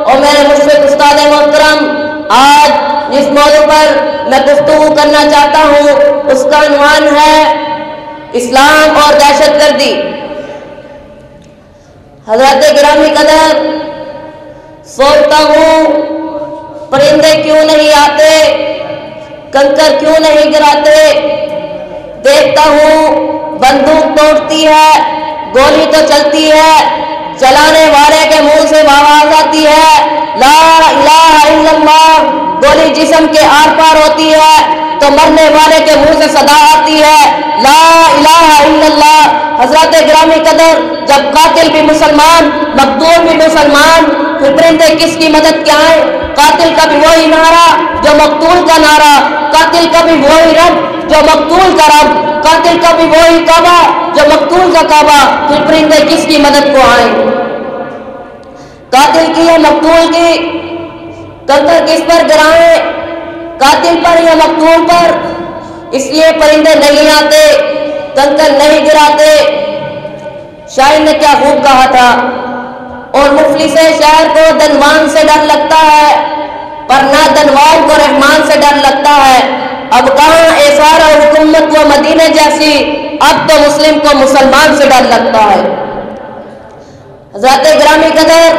اور میرے مشفق استاد محترم آج جس موضوع پر میں گفتگو کرنا چاہتا ہوں۔ اس کا عنوان ہے اسلام اور دہشت گردی۔ حضرت گرامی قدر، سوچتا ہوں، پرندے کیوں نہیں آتے؟ کنکر کیوں نہیں گراتے؟ دیکھتا ہوں، بندوق توڑتی ہے گولی تو چلتی ہے چلانے والے کے منہ سے آواز آتی ہے۔ لا الہ الا اللہ، گولی جسم کے آر پار ہوتی ہے، تو مرنے والے کے منہ سے صدا آتی ہے۔ لا الہ الا اللہ، حضرت گرامی قدر، جب قاتل بھی مسلمان مقدور بھی مسلمان پھر پرندے کس کی مدد کیا آئے قاتل کا بھی وہی نعرہ جو مقتول کا نعرہ، قاتل کا بھی وہی رب جو مقتول کا رب، قاتل کا بھی وہی کعبہ جو مقتول کا کعبہ۔ پھر پرندے کس کی مدد کو آئے؟ قاتل کی ہے مقتول کی؟ کنکر کس پر گرائیں قاتل پر یا مقتول پر؟ اس لیے پرندے نہیں آتے کنکر نہیں گراتے۔ شاعر نے کیا خوب کہا تھا؟ اور مفلس شہر کو دنوان سے ڈر لگتا ہے، پر نہ دنوان کو رحمان سے ڈر لگتا ہے۔ اب کہاں ایسار اور حکومت و مدینے جیسی اب تو مسلم کو مسلمان سے ڈر لگتا ہے۔ حضرت گرامی قدر،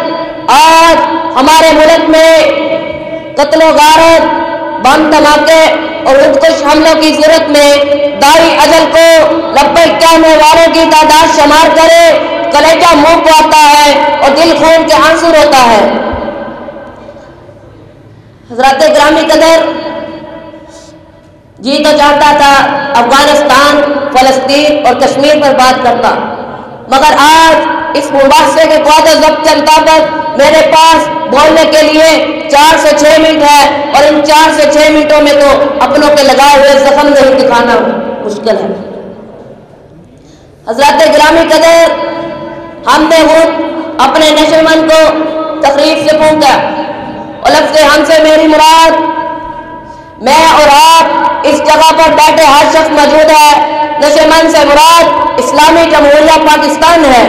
آج ہمارے ملک میں قتل و غارت، بم دھماکے اور خودکش حملوں کی صورت میں دائی اجل کو لبیک کہنے والوں کی تعداد شمار کرے۔ کلیجہ منہ کو آتا ہے اور دل خون کے آنسر ہوتا ہے۔ حضرت گرامی قدر جی تو چاہتا تھا افغانستان، فلسطین اور کشمیر پر بات کرتا۔ مگر آج اس مباحثے کے قوت ضبط چلتا پر میرے پاس بولنے کے لیے چار سے چھ منٹ ہے اور ان چار سے چھ منٹوں میں تو اپنوں کے لگائے ہوئے زخم نہیں دکھانا مشکل ہے۔ حضرت گرامی قدر ہم نے خود اپنے نشر مند کو تقریب سے پہنچا اور لفظ ہم سے میری مراد، میں اور آپ اس جگہ پر بیٹھے ہر شخص موجود ہے۔ نشے مند سے مراد اسلامی جمہوریہ پاکستان ہے۔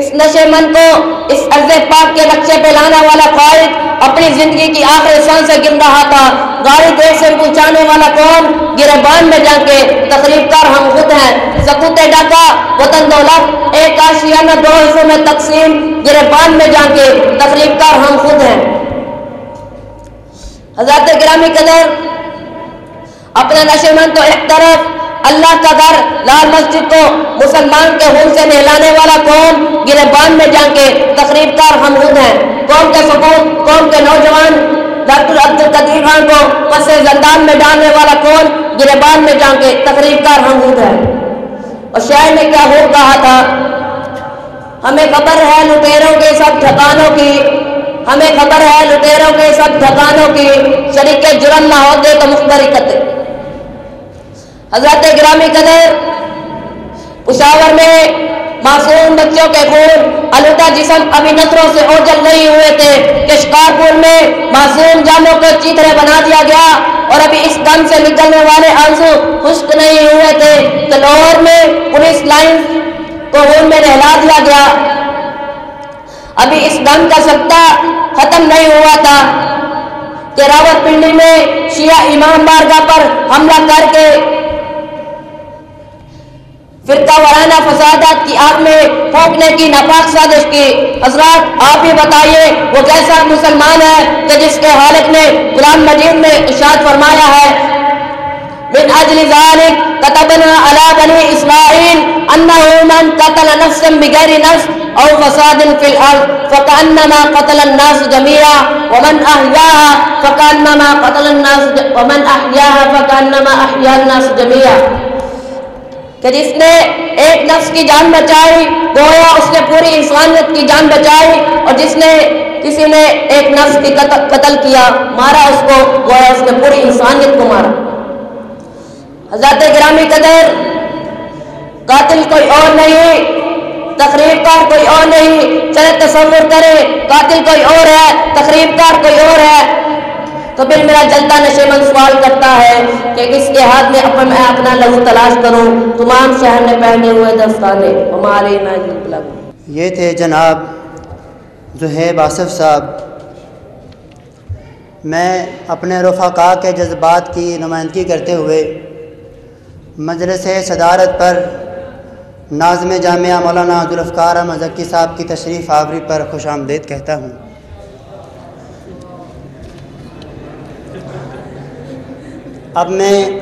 اس نشے من کو اس عرض پاک کے نقشے پہ لانا والا قائد اپنی زندگی کی آخری سان سے گن رہا تھا۔ گاڑی دیر سے پہنچانے والا کون؟ گربان میں جا کے تقریب کار ہم خود ہیں۔ سکوت ڈاکہ، وطن دولت، ایک آشیانہ دو حصوں میں تقسیم۔ گربان میں جا کے تقریب کار ہم خود ہیں۔ حضرت گرامی قدر، اپنے نشے من تو ایک طرف اللہ کا گھر لال مسجد کو مسلمان کے خون سے نہلانے والا قوم گربان میں جا کے تقریب کار ہم خود ہیں۔ قوم کے سکون قوم کے نوجوان، ڈاکٹر عبد القدیر خان کو پس زندان میں ڈالنے والا کون گربان میں جا کے تقریب کار ہم خود ہیں۔ اور شاعر نے کیا ہو کہا تھا، ہمیں خبر ہے لٹیروں کے سب ٹھکانوں کی، ہمیں خبر ہے لٹیروں کے سب ٹھکانوں کی، شریک جرم نہ ہوتے تو مختلف حضرت گرامی قدر پشاور میں معصوم بچوں کے خون الٹا جسم ابھی نظروں سے اوجل نہیں ہوئے تھے۔ کشکارپور میں معصوم جانوں کو چیترے بنا دیا گیا اور ابھی اس دم سے نکلنے والے آنسو خشک نہیں ہوئے تھے۔ تو لاہور میں پولیس لائن کو خون میں نہلا دیا گیا۔ ابھی اس دم کا سکتا ختم نہیں ہوا تھا۔ کہ راوت پنڈی میں شیعہ امام بارگاہ پر حملہ کر کے فرقہ وارانہ فسادات کی آگ میں پھونکنے کی ناپاک سازش کی۔ حضرات، آپ ہی بتائیے، وہ کیسا مسلمان ہے کہ جس کے حالت نے قرآن مجید میں اشاد فرمایا ہے؟ من اجل ذلك كتبنا على بني اسرائيل انه من قتل نفسا بغير نفس او فساد في الارض فكانما قتل الناس جميعا ومن احياها فكانما قتل الناس ومن احياها فكانما احيا الناس جميعا کہ جس نے ایک نفس کی جان بچائی، گویا اس نے پوری انسانیت کی جان بچائی اور جس نے کسی نے ایک نفس کی قتل کیا، مارا اس کو، گویا اس نے پوری انسانیت کو مارا۔ حضرت گرامی قدر، قاتل کوئی اور نہیں، تقریب کار کوئی اور نہیں، چلے تصور کرے قاتل کوئی اور ہے، تقریب کار کوئی اور ہے۔ تو پھر میرا جلتا نشے من سوال کرتا ہے کہ کس کے ہاتھ میں اپنا میں اپنا لہو تلاش کروں، تمام شہر نے پہنے ہوئے دستانے ہمارے مطلب۔ یہ تھے جناب زہیب آصف صاحب۔ میں اپنے رفقا کے جذبات کی نمائندگی کرتے ہوئے مجلس صدارت پر ناظم جامعہ مولانا عبدالفقار احمد ذکی صاحب کی تشریف آوری پر خوش آمدید کہتا ہوں۔ اب میں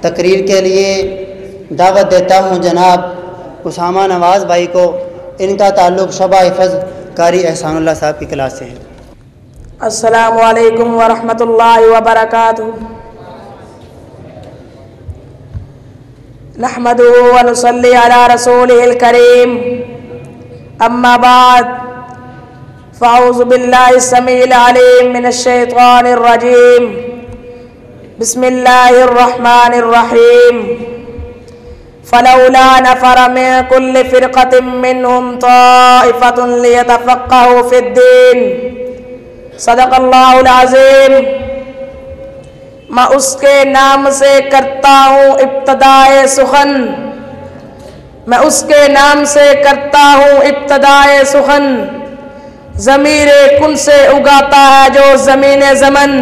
تقریر کے لیے دعوت دیتا ہوں جناب اسامہ نواز بھائی کو۔ ان کا تعلق شبہ حفظ قاری احسان اللہ صاحب کی کلاس سے ہے۔ السلام علیکم ورحمۃ اللہ وبرکاتہ۔ نحمد ونصلي على رسوله الكريم أما بعد فأعوذ بالله السميع العليم من الشيطان الرجيم بسم الله الرحمن الرحيم فلولا نفر من كل فرقة منهم طائفة ليتفقهوا في الدين. صدق الله العظيم میں اس کے نام سے کرتا ہوں ابتدائے سخن. میں اس کے نام سے کرتا ہوں ابتدائے سخن. ضمیر کن سے اگاتا ہے جو زمین زمن.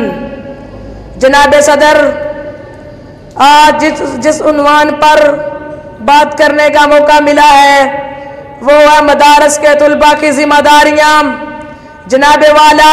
جناب صدر، آج جس جس عنوان پر بات کرنے کا موقع ملا ہے، وہ ہے مدارس کے طلباء کی ذمہ داریاں۔ جناب والا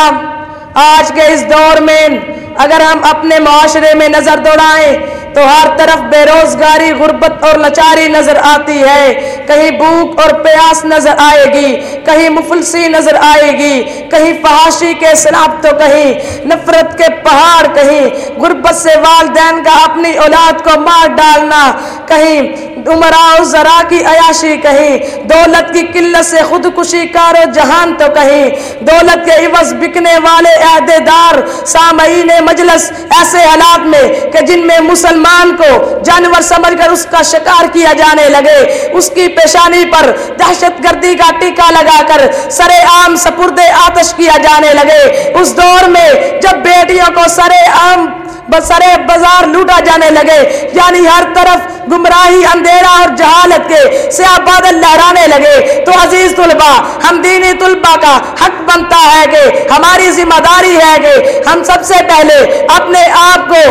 آج کے اس دور میں اگر ہم اپنے معاشرے میں نظر دوڑائیں تو ہر طرف بے روزگاری، غربت اور لچاری نظر آتی ہے۔ کہیں بھوک اور پیاس نظر آئے گی، کہیں مفلسی نظر آئے گی، کہیں فحاشی کے سناب تو کہیں، نفرت کے پہاڑ کہیں۔ غربت سے والدین کا اپنی اولاد کو مار ڈالنا کہیں۔ عمراء ذرا کی عیاشی کہیں۔ دولت کی قلت سے خودکشی کارو جہان تو کہیں۔ دولت کے عوض بکنے والے عہدے دار سامعین مجلس ایسے حالات میں کہ جن میں مسلمان کو جانور سمجھ کر اس کا شکار کیا جانے لگے، اس کی پیشانی پر دہشت گردی کا ٹیکہ لگا کر سر عام سپرد آتش کیا جانے لگے۔ اس دور میں جب بیٹیوں کو سر عام بسرے بازار لوٹا جانے لگے۔ یعنی ہر طرف گمراہی، اندھیرا اور جہالت کے سیاہ بادل لہرانے لگے۔ تو عزیز طلبہ ہم دینی طلبہ کا حق بنتا ہے کہ، ہماری ذمہ داری ہے کہ ہم سب سے پہلے اپنے آپ کو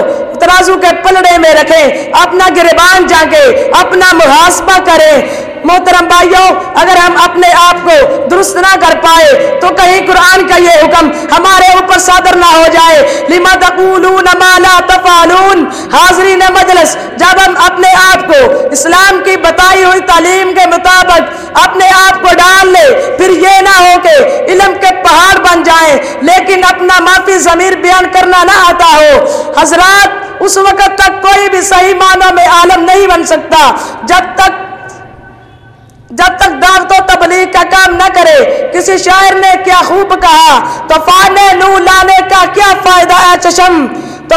ترازو کے پلڑے میں رکھیں، اپنا گربان جانگے اپنا محاسبہ کریں۔ محترم بھائیوں، اگر ہم اپنے آپ کو درست نہ کر پائے، تو کہیں قرآن کا یہ حکم ہمارے اوپر صادر نہ ہو جائے۔ لما تقولون ما لا تفعلون؟ حاضرین مجلس، جب ہم اپنے آپ کو اسلام کی بتائی ہوئی تعلیم کے مطابق اپنے آپ کو ڈال لے، پھر یہ نہ ہو کہ علم کے پہاڑ بن جائیں، لیکن اپنا معافی ضمیر بیان کرنا نہ آتا ہو۔ حضرات، اس وقت تک کوئی بھی صحیح معنی میں عالم نہیں بن سکتا۔ جب تک جب تک دعوت و تبلیغ کا کام نہ کرے، کسی شاعر نے کیا خوب کہا تو نو لانے کا کیا فائدہ ہے چشم؟ تو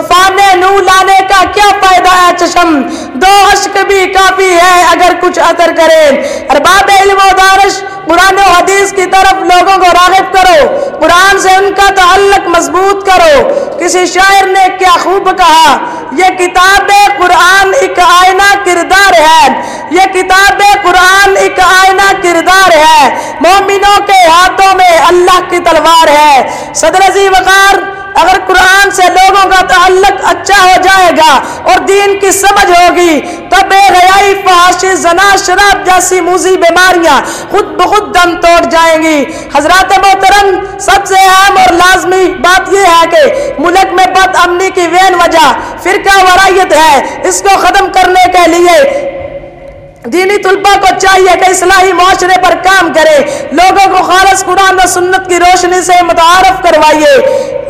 نو لانے کا کیا فائدہ ہے چشم، دو عشق بھی کافی ہے اگر کچھ اثر کرے۔ ارباب علم و دارش، قرآن و حدیث کی طرف لوگوں کو راغب کرو۔ قرآن سے ان کا تعلق مضبوط کرو۔ کسی شاعر نے کیا خوب کہا، یہ کتاب قرآن ایک آئینہ کردار ہے۔ یہ کتاب قرآن ایک آئینہ کردار ہے۔ مومنوں کے ہاتھوں میں اللہ کی تلوار ہے۔ صدر عزی وقار اگر قرآن سے لوگوں کا تعلق اچھا ہو جائے گا اور دین کی سمجھ ہوگی تو بے حیائی فحاشی، زنا، شراب جیسی موزی بیماریاں خود بخود دم توڑ جائیں گی۔ حضرات محترم، سب سے اہم اور لازمی بات یہ ہے کہ ملک میں بد امنی کی وین وجہ فرقہ ورائیت ہے۔ اس کو ختم کرنے کے لیے دینی طلبہ کو چاہیے کہ اصلاحی معاشرے پر کام کرے۔ لوگوں کو خالص قرآن و سنت کی روشنی سے متعارف کروائیے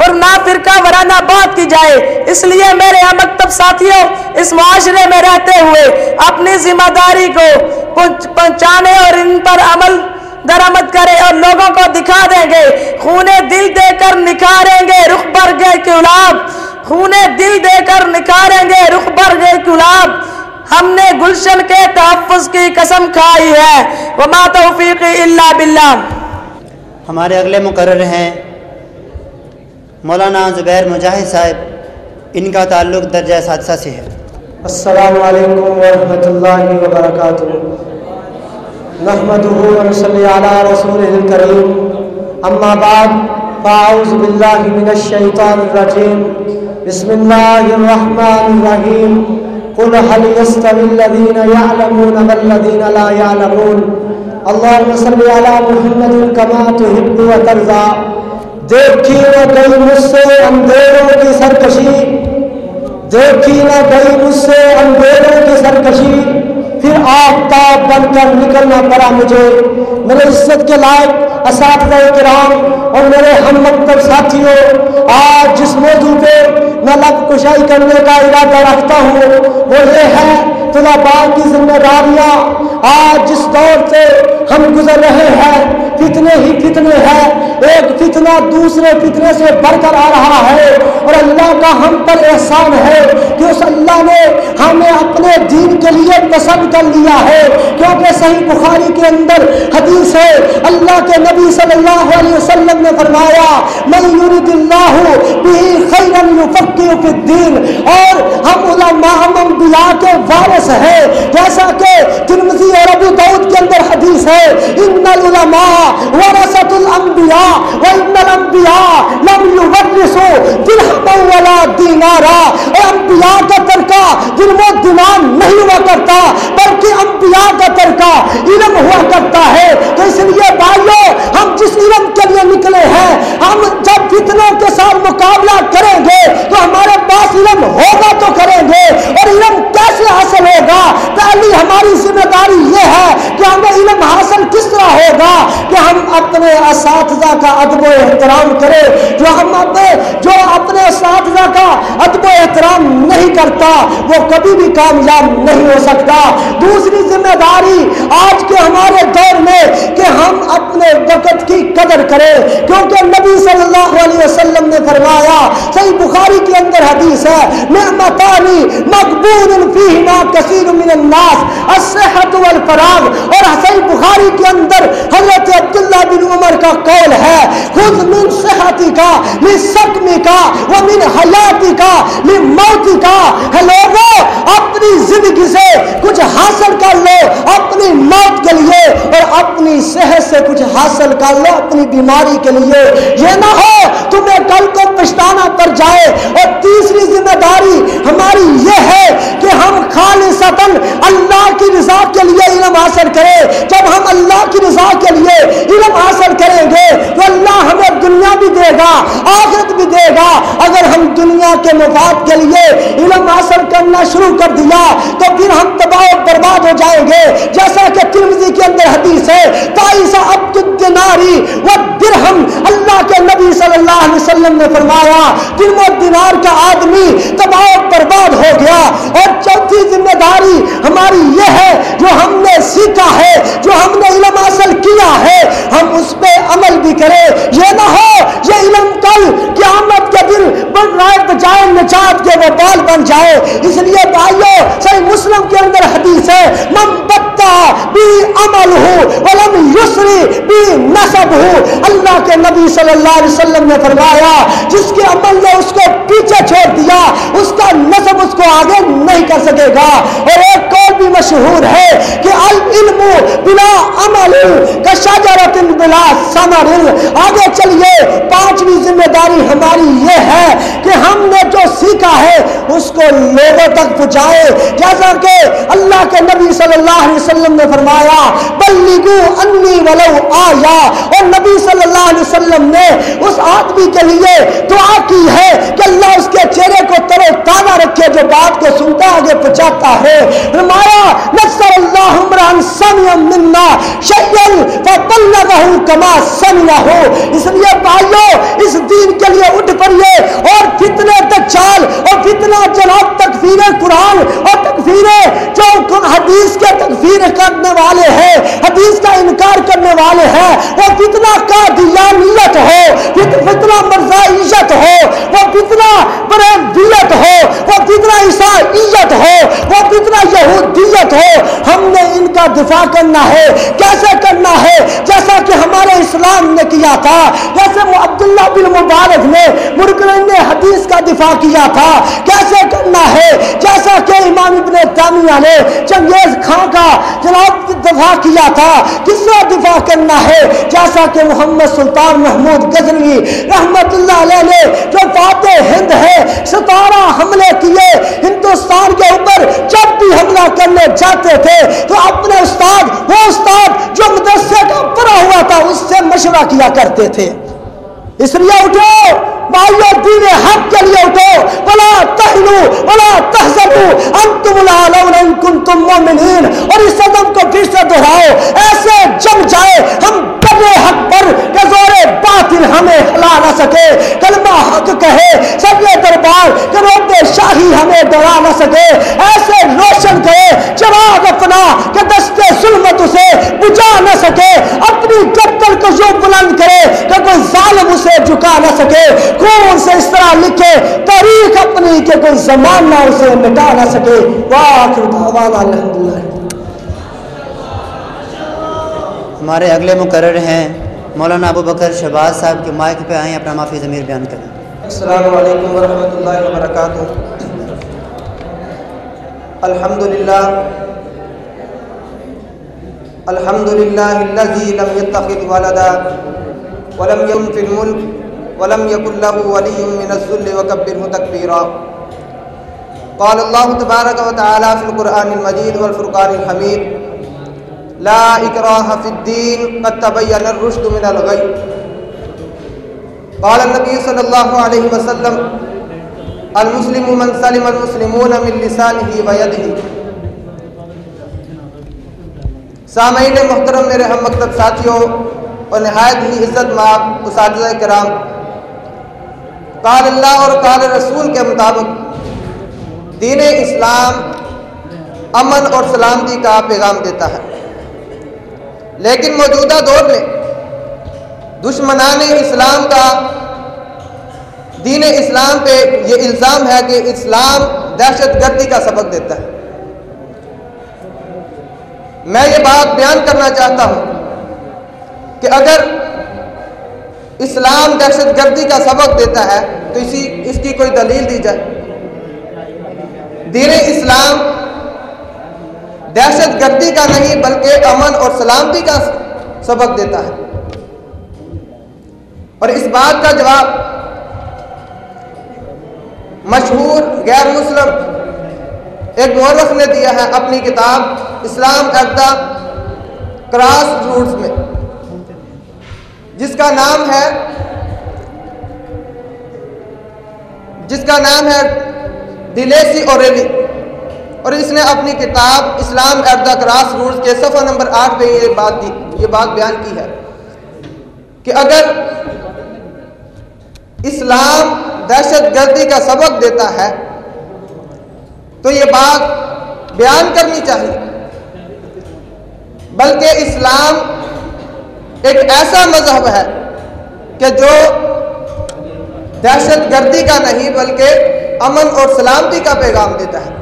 اور نہ فرقہ ورانہ بات کی جائے۔ اس لیے میرے مکتب ساتھیوں، اس معاشرے میں رہتے ہوئے اپنی ذمہ داری کو پہنچانے اور ان پر عمل درآمد کرے اور لوگوں کو دکھا دیں گے۔ خونے دل دے کر نکھاریں گے رخ بر گئے گلاب خونے دل دے کر نکھاریں گے رخ بر گئے گلاب ہم نے گلشن کے تحفظ کی قسم کھائی ہے۔ وما توفیق الا باللہ۔ ہمارے اگلے مقرر ہیں۔ مولانا زبیر مجاہد صاحب ان کا تعلق درجہ سادسہ سے ہے۔ السلام علیکم ورحمۃ اللہ وبرکاتہ۔ نحمده ونصلي على رسوله الكريم اما بعد فاعوذ بالله من الشيطان الرجيم بسم الله الرحمن الرحيم قل هل يستوي الذين يعلمون والذين لا يعلمون؟ اللهم صل على محمد كما تحب وترضى. دیکھی نہ گئی مجھ سے اندھیروں کی سرکشی، دیکھی نہ گئی مجھ سے اندھیروں کی سرکشی۔ پھر آفتاب بن کر نکلنا پڑا مجھے۔ میرے عزت کے لائق اساتذہ کرام اور میرے ہم مکتب ساتھیوں، آج جس موضوع پہ میں لب کشائی کرنے کا ارادہ رکھتا ہوں، وہ یہ ہے طلباء کی ذمہ داریاں۔ آج جس دور سے ہم گزر رہے ہیں فتنے ہی فتنے ہیں۔ ایک فتنہ دوسرے فتنے سے بڑھ کر آ رہا ہے۔ اور اللہ کا ہم پر احسان ہے کہ اس اللہ نے ہمیں اپنے دین کے لیے پسند کر لیا ہے۔ کیونکہ صحیح بخاری کے اندر حدیث ہے، اللہ کے نبی صلی اللہ علیہ وسلم نے فرمایا میں یورد اللہ بھی خیرن فی الدین اور ہم علماء انبیاء کے وارث ہیں۔ جیسا کہ ترمذی اور ابو داؤد کے اندر حدیث ہے، ان العلماء ورثۃ الانبیاء وان الانبیاء لم یورثوا درہما ولا دینارا اے انبیاء کا ترکہ درہم و دینار نہیں ہوا کرتا، بلکہ انبیاء کا ترکہ علم ہوا کرتا ہے۔ تو اس لیے بھائیو، ہم جس علم کے لیے نکلے ہیں، ہم جب فتنوں کے ساتھ مقابلہ کریں گے تو ہمارے پاس علم ہوگا تو کریں گے۔ اور علم کیسے حاصل ہوگا؟ پہلی ہماری ذمہ داری یہ ہے کہ ہمیں علم حاصل کس طرح ہوگا کہ ہم اپنے اساتذہ کا ادب و احترام کریں، جو ہم اپنے جو اپنے اساتذہ کا ادب و احترام نہیں کرتا، وہ کبھی بھی کامیاب نہیں ہو سکتا۔ دوسری ذمہ داری آج کے ہمارے دور میں کہ ہم اپنے وقت کی قدر کریں۔ کیونکہ نبی صلی اللہ علیہ وسلم نے فرمایا، صحیح بخاری کے اندر حدیث ہے، نعمتانی مقبول فیہما کثیر من الناس، الصحت والفراغ۔ اور صحیح بخاری کے اندر حضرت عبداللہ بن عمر کا قول ہے خود من صحتی کا لسقمی کا ومن حیاتی کا لموتی کا ہے لوگوں اپنی زندگی سے کچھ حاصل کر لو، اپنی موت کے لیے، اور اپنی صحت سے کچھ حاصل کر لو، اپنی بیماری کے لیے۔ یہ نہ ہو، تمہیں کل کو پچھتانا پڑ جائے۔ اور تیسری ذمہ داری ہماری یہ ہے کہ ہم خالصتاً اللہ کی رضا کے لیے علم حاصل کریں۔ جب ہم اللہ اللہ کی رضا کے لیے علم حاصل کریں گے، تو اللہ ہمیں دنیا بھی دے گا، آخرت بھی دے گا۔ اگر ہم دنیا کے مفاد کے لیے علم حاصل کرنا شروع کر دیا، تو پھر ہم تباہ و برباد ہو جائیں گے۔ جیسا کہ ترمزی کے اندر حدیث ہے تائیسا عبد الدناری و درہم، اللہ کے نبی صلی اللہ علیہ وسلم نے فرمایا درم و دینار کا آدمی تباہ و برباد ہو گیا۔ اور چوتھی ذمہ داری ہماری یہ ہے، جو ہم نے سیکھا ہے، جو ہم نے علم حاصل کیا ہے، ہم اس پہ عمل بھی کریں۔ یہ نہ ہو، یہ علم کل قیامت کے دن بن رائے بجائے نجات کے وہ بال بن جائے۔ اس لیے بھائیو، صحیح مسلم کے اندر حدیث ہے، من بتا بھی عمل ہو، ولم یسری بھی نصب ہو۔ اللہ کے نبی صلی اللہ علیہ وسلم نے فرمایا، جس کے عمل نے اس کو پیچھے چھوڑ دیا، اس کا نصب اس کو آگے نہیں کر سکے گا۔ اور ایک قول بھی مشہور ہے کہ العلم بلا عمل کا شجرت بلا ثمر۔ آگے چلیے، پانچویں ذمہ داری ہماری یہ ہے کہ ہم نے جو سیکھا ہے، اس کو لوگوں تک پہنچائے۔ جیسا کہ اللہ کے نبی صلی اللہ علیہ وسلم وسلم نے فرمایا بلگو انی ولو آیا اور نبی صلی اللہ علیہ وسلم نے اس آدمی کے لیے دعا کی ہے کہ اللہ اس کے چہرے کو ترو تازہ رکھے، جو بات کو سنتا، آگے پہنچاتا ہے۔ فرمایا، نصر اللہ عمران سمع منا شیل فبلغه کما سمعه اس لیے بھائیو، اس دین کے لیے اٹھ پڑیے اور فتنے دجال اور فتنہ جناب تکفیر قرآن اور تکفیر جو حدیث کے تکفیر تکفیر کرنے والے ہیں، حدیث کا انکار کرنے والے ہیں۔ وہ فتنہ کا دیانیت ہو فتنہ مرزائیت ہو، وہ فتنہ بریدیت ہو، وہ فتنہ عیسائیت ہو، وہ فتنہ یہودیت ہو۔ ہم کا دفاع کرنا ہے۔ کیسے کرنا ہے؟ جیسا کہ ہمارے اسلام نے کیا تھا، جیسے وہ عبداللہ بن مبارک نے مرکرین نے حدیث کا دفاع کیا تھا، کیسے کرنا ہے؟ جیسا کہ امام ابن تامیہ نے چنگیز خان کا جناب دفاع کیا تھا، کس نے دفاع کرنا ہے؟ جیسا کہ محمد سلطان محمود گزنوی رحمت اللہ علیہ نے جو فاتح ہند ہے، ستارہ حملے کیے، ہندوستان کے اوپر جب بھی حملہ کرنے جاتے تھے تو اپنے استاد، وہ استاد جو مدرسے کا پڑا ہوا تھا، اس سے مشورہ کیا کرتے تھے۔ اس لیے اٹھو۔ بھائیو دین حق کے لیے اٹھو۔ ولا تہنو ولا تحزنو۔ انتم العالون ان کنتم مومنین۔ اور اس عدم کو پھر سے دہراؤ۔ ایسے جم جائے ہم بنے حق پر کہ زور باطل ہمیں ہلا نہ سکے۔ کلمہ حق کہے سب یہ دربار کہ رب شاہی ہمیں ڈرا نہ سکے۔ ایسے روشن کرے چراغ اپنا کہ دستے ظلمت اسے بجا نہ سکے۔ اپنی گردن کو یوں بلند کرے کہ کوئی ظالم اسے جھکا نہ سکے۔ کون سے اس طرح لکھے تاریخ اپنی کہ کوئی زمانہ اسے مٹا نہ سکے۔ واخر دعوانا الحمدللہ۔ ہمارے اگلے مقرر ہیں۔ مولانا ابو بکر شہباز صاحب کے مائک پہ آئیں اپنا معافی ضمیر بیان کریں۔ السلام علیکم ورحمۃ اللہ وبرکاتہ۔ الحمد للہ الحمد للہ الذي لم يتخذ ولدا ولم يكن في الملك ولم يكن له ولي من الذل وكبره تكبيرا قال الله تبارك وتعالى في القرآن المجيد والفرقان الحميد، لا إكراه في الدين قد تبين الرشد من الغي. قال النبي صلى الله عليه وسلم، المسلم من سلم المسلمون من لسانه ويده. سامعین محترم، میرے ہم مکتب ساتھیوں، اور نہایت ہی عزت ماب اساتذہ کرام قال اللہ اور قال رسول کے مطابق دین اسلام امن اور سلامتی کا پیغام دیتا ہے۔ لیکن موجودہ دور میں دشمنان اسلام کا دین اسلام پہ یہ الزام ہے کہ اسلام دہشت گردی کا سبق دیتا ہے۔ میں یہ بات بیان کرنا چاہتا ہوں کہ اگر اسلام دہشت گردی کا سبق دیتا ہے، تو اسی، اس کی کوئی دلیل دی جائے۔ دین اسلام دہشت گردی کا نہیں، بلکہ امن اور سلامتی کا سبق دیتا ہے۔ اور اس بات کا جواب مشہور غیر مسلم ایک مورخ نے دیا ہے اپنی کتاب اسلام ایٹ دا کراس روٹس میں۔ جس کا نام ہے جس کا نام ہے ڈیلیسی اوریلی اور اس نے اپنی کتاب اسلام ایٹ دا کراس روٹس کے صفحہ نمبر آٹھ پہ یہ بات دی، یہ بات بیان کی ہے کہ اگر اسلام دہشت گردی کا سبق دیتا ہے، تو یہ بات بیان کرنی چاہیے۔ بلکہ اسلام ایک ایسا مذہب ہے کہ جو دہشت گردی کا نہیں بلکہ امن اور سلامتی کا پیغام دیتا ہے۔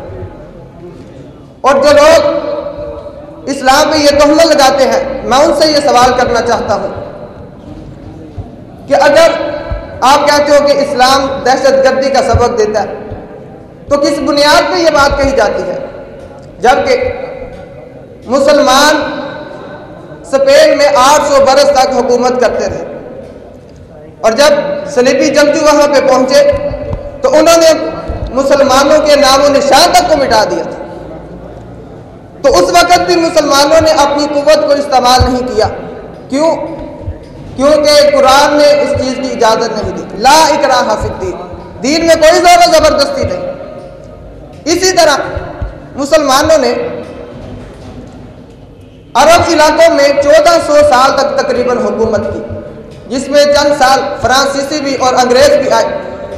اور جو لوگ اسلام میں یہ تہمت لگاتے ہیں، میں ان سے یہ سوال کرنا چاہتا ہوں کہ اگر آپ کہتے ہو کہ اسلام دہشت گردی کا سبق دیتا ہے، تو کس بنیاد پہ یہ بات کہی جاتی ہے؟ جبکہ مسلمان اسپین میں آٹھ سو برس تک حکومت کرتے رہے۔ اور جب سلیبی جنگجو وہاں پہ پہنچے، تو انہوں نے مسلمانوں کے نام و نشان تک کو مٹا دیا تھا۔ تو اس وقت بھی مسلمانوں نے اپنی قوت کو استعمال نہیں کیا۔ کیوں؟ کیونکہ قرآن نے اس چیز کی اجازت نہیں دی۔ لا اکراہ فی الدین۔ دین میں کوئی زور و زبردستی نہیں۔ اسی طرح مسلمانوں نے عرب علاقوں میں چودہ سو سال تک تقریباً حکومت کی، جس میں چند سال فرانسیسی بھی اور انگریز بھی آئے۔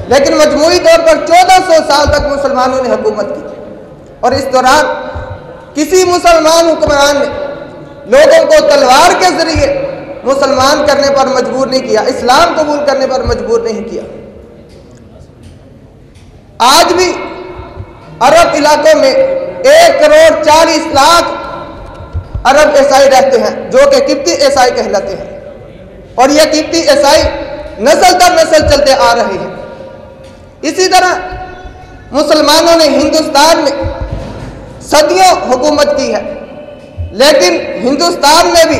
لیکن مجموعی طور پر چودہ سو سال تک مسلمانوں نے حکومت کی۔ اور اس دوران کسی مسلمان حکمران نے لوگوں کو تلوار کے ذریعے مسلمان کرنے پر مجبور نہیں کیا، اسلام قبول کرنے پر مجبور نہیں کیا۔ آج بھی عرب علاقوں میں ایک کروڑ چالیس لاکھ عرب عیسائی رہتے ہیں، جو کہ کپتی عیسائی کہلاتے ہیں۔ اور یہ کپتی عیسائی نسل در نسل چلتے آ رہے ہیں۔ اسی طرح مسلمانوں نے ہندوستان میں صدیوں حکومت کی ہے، لیکن ہندوستان میں بھی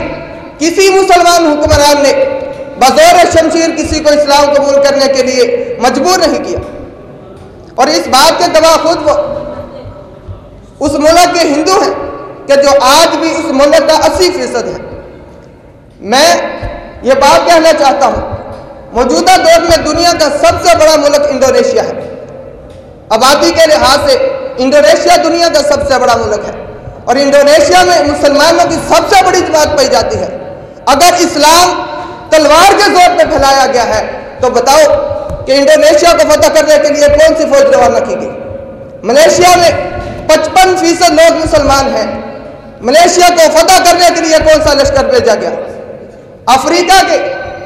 کسی مسلمان حکمران نے بزور شمشیر کسی کو اسلام قبول کرنے کے لیے مجبور نہیں کیا۔ اور اس بات کے گواہ خود وہ اس ملک کے ہندو ہیں۔ کہ جو آج بھی اس ملک کا اسی فیصد ہے۔ میں یہ بات کہنا چاہتا ہوں، موجودہ دور میں دنیا کا سب سے بڑا ملک انڈونیشیا ہے۔ آبادی کے لحاظ سے انڈونیشیا دنیا کا سب سے بڑا ملک ہے۔ اور انڈونیشیا میں مسلمانوں کی سب سے بڑی جماعت پائی جاتی ہے۔ اگر اسلام تلوار کے زور پہ پھیلایا گیا ہے، تو بتاؤ کہ انڈونیشیا کو فتح کرنے کے لیے کون سی فوج روانہ کی گئی؟ ملیشیا میں پچپن فیصد لوگ مسلمان ہیں۔ ملیشیا کو فتح کرنے کے لیے کون سا لشکر بھیجا گیا؟ افریقہ کے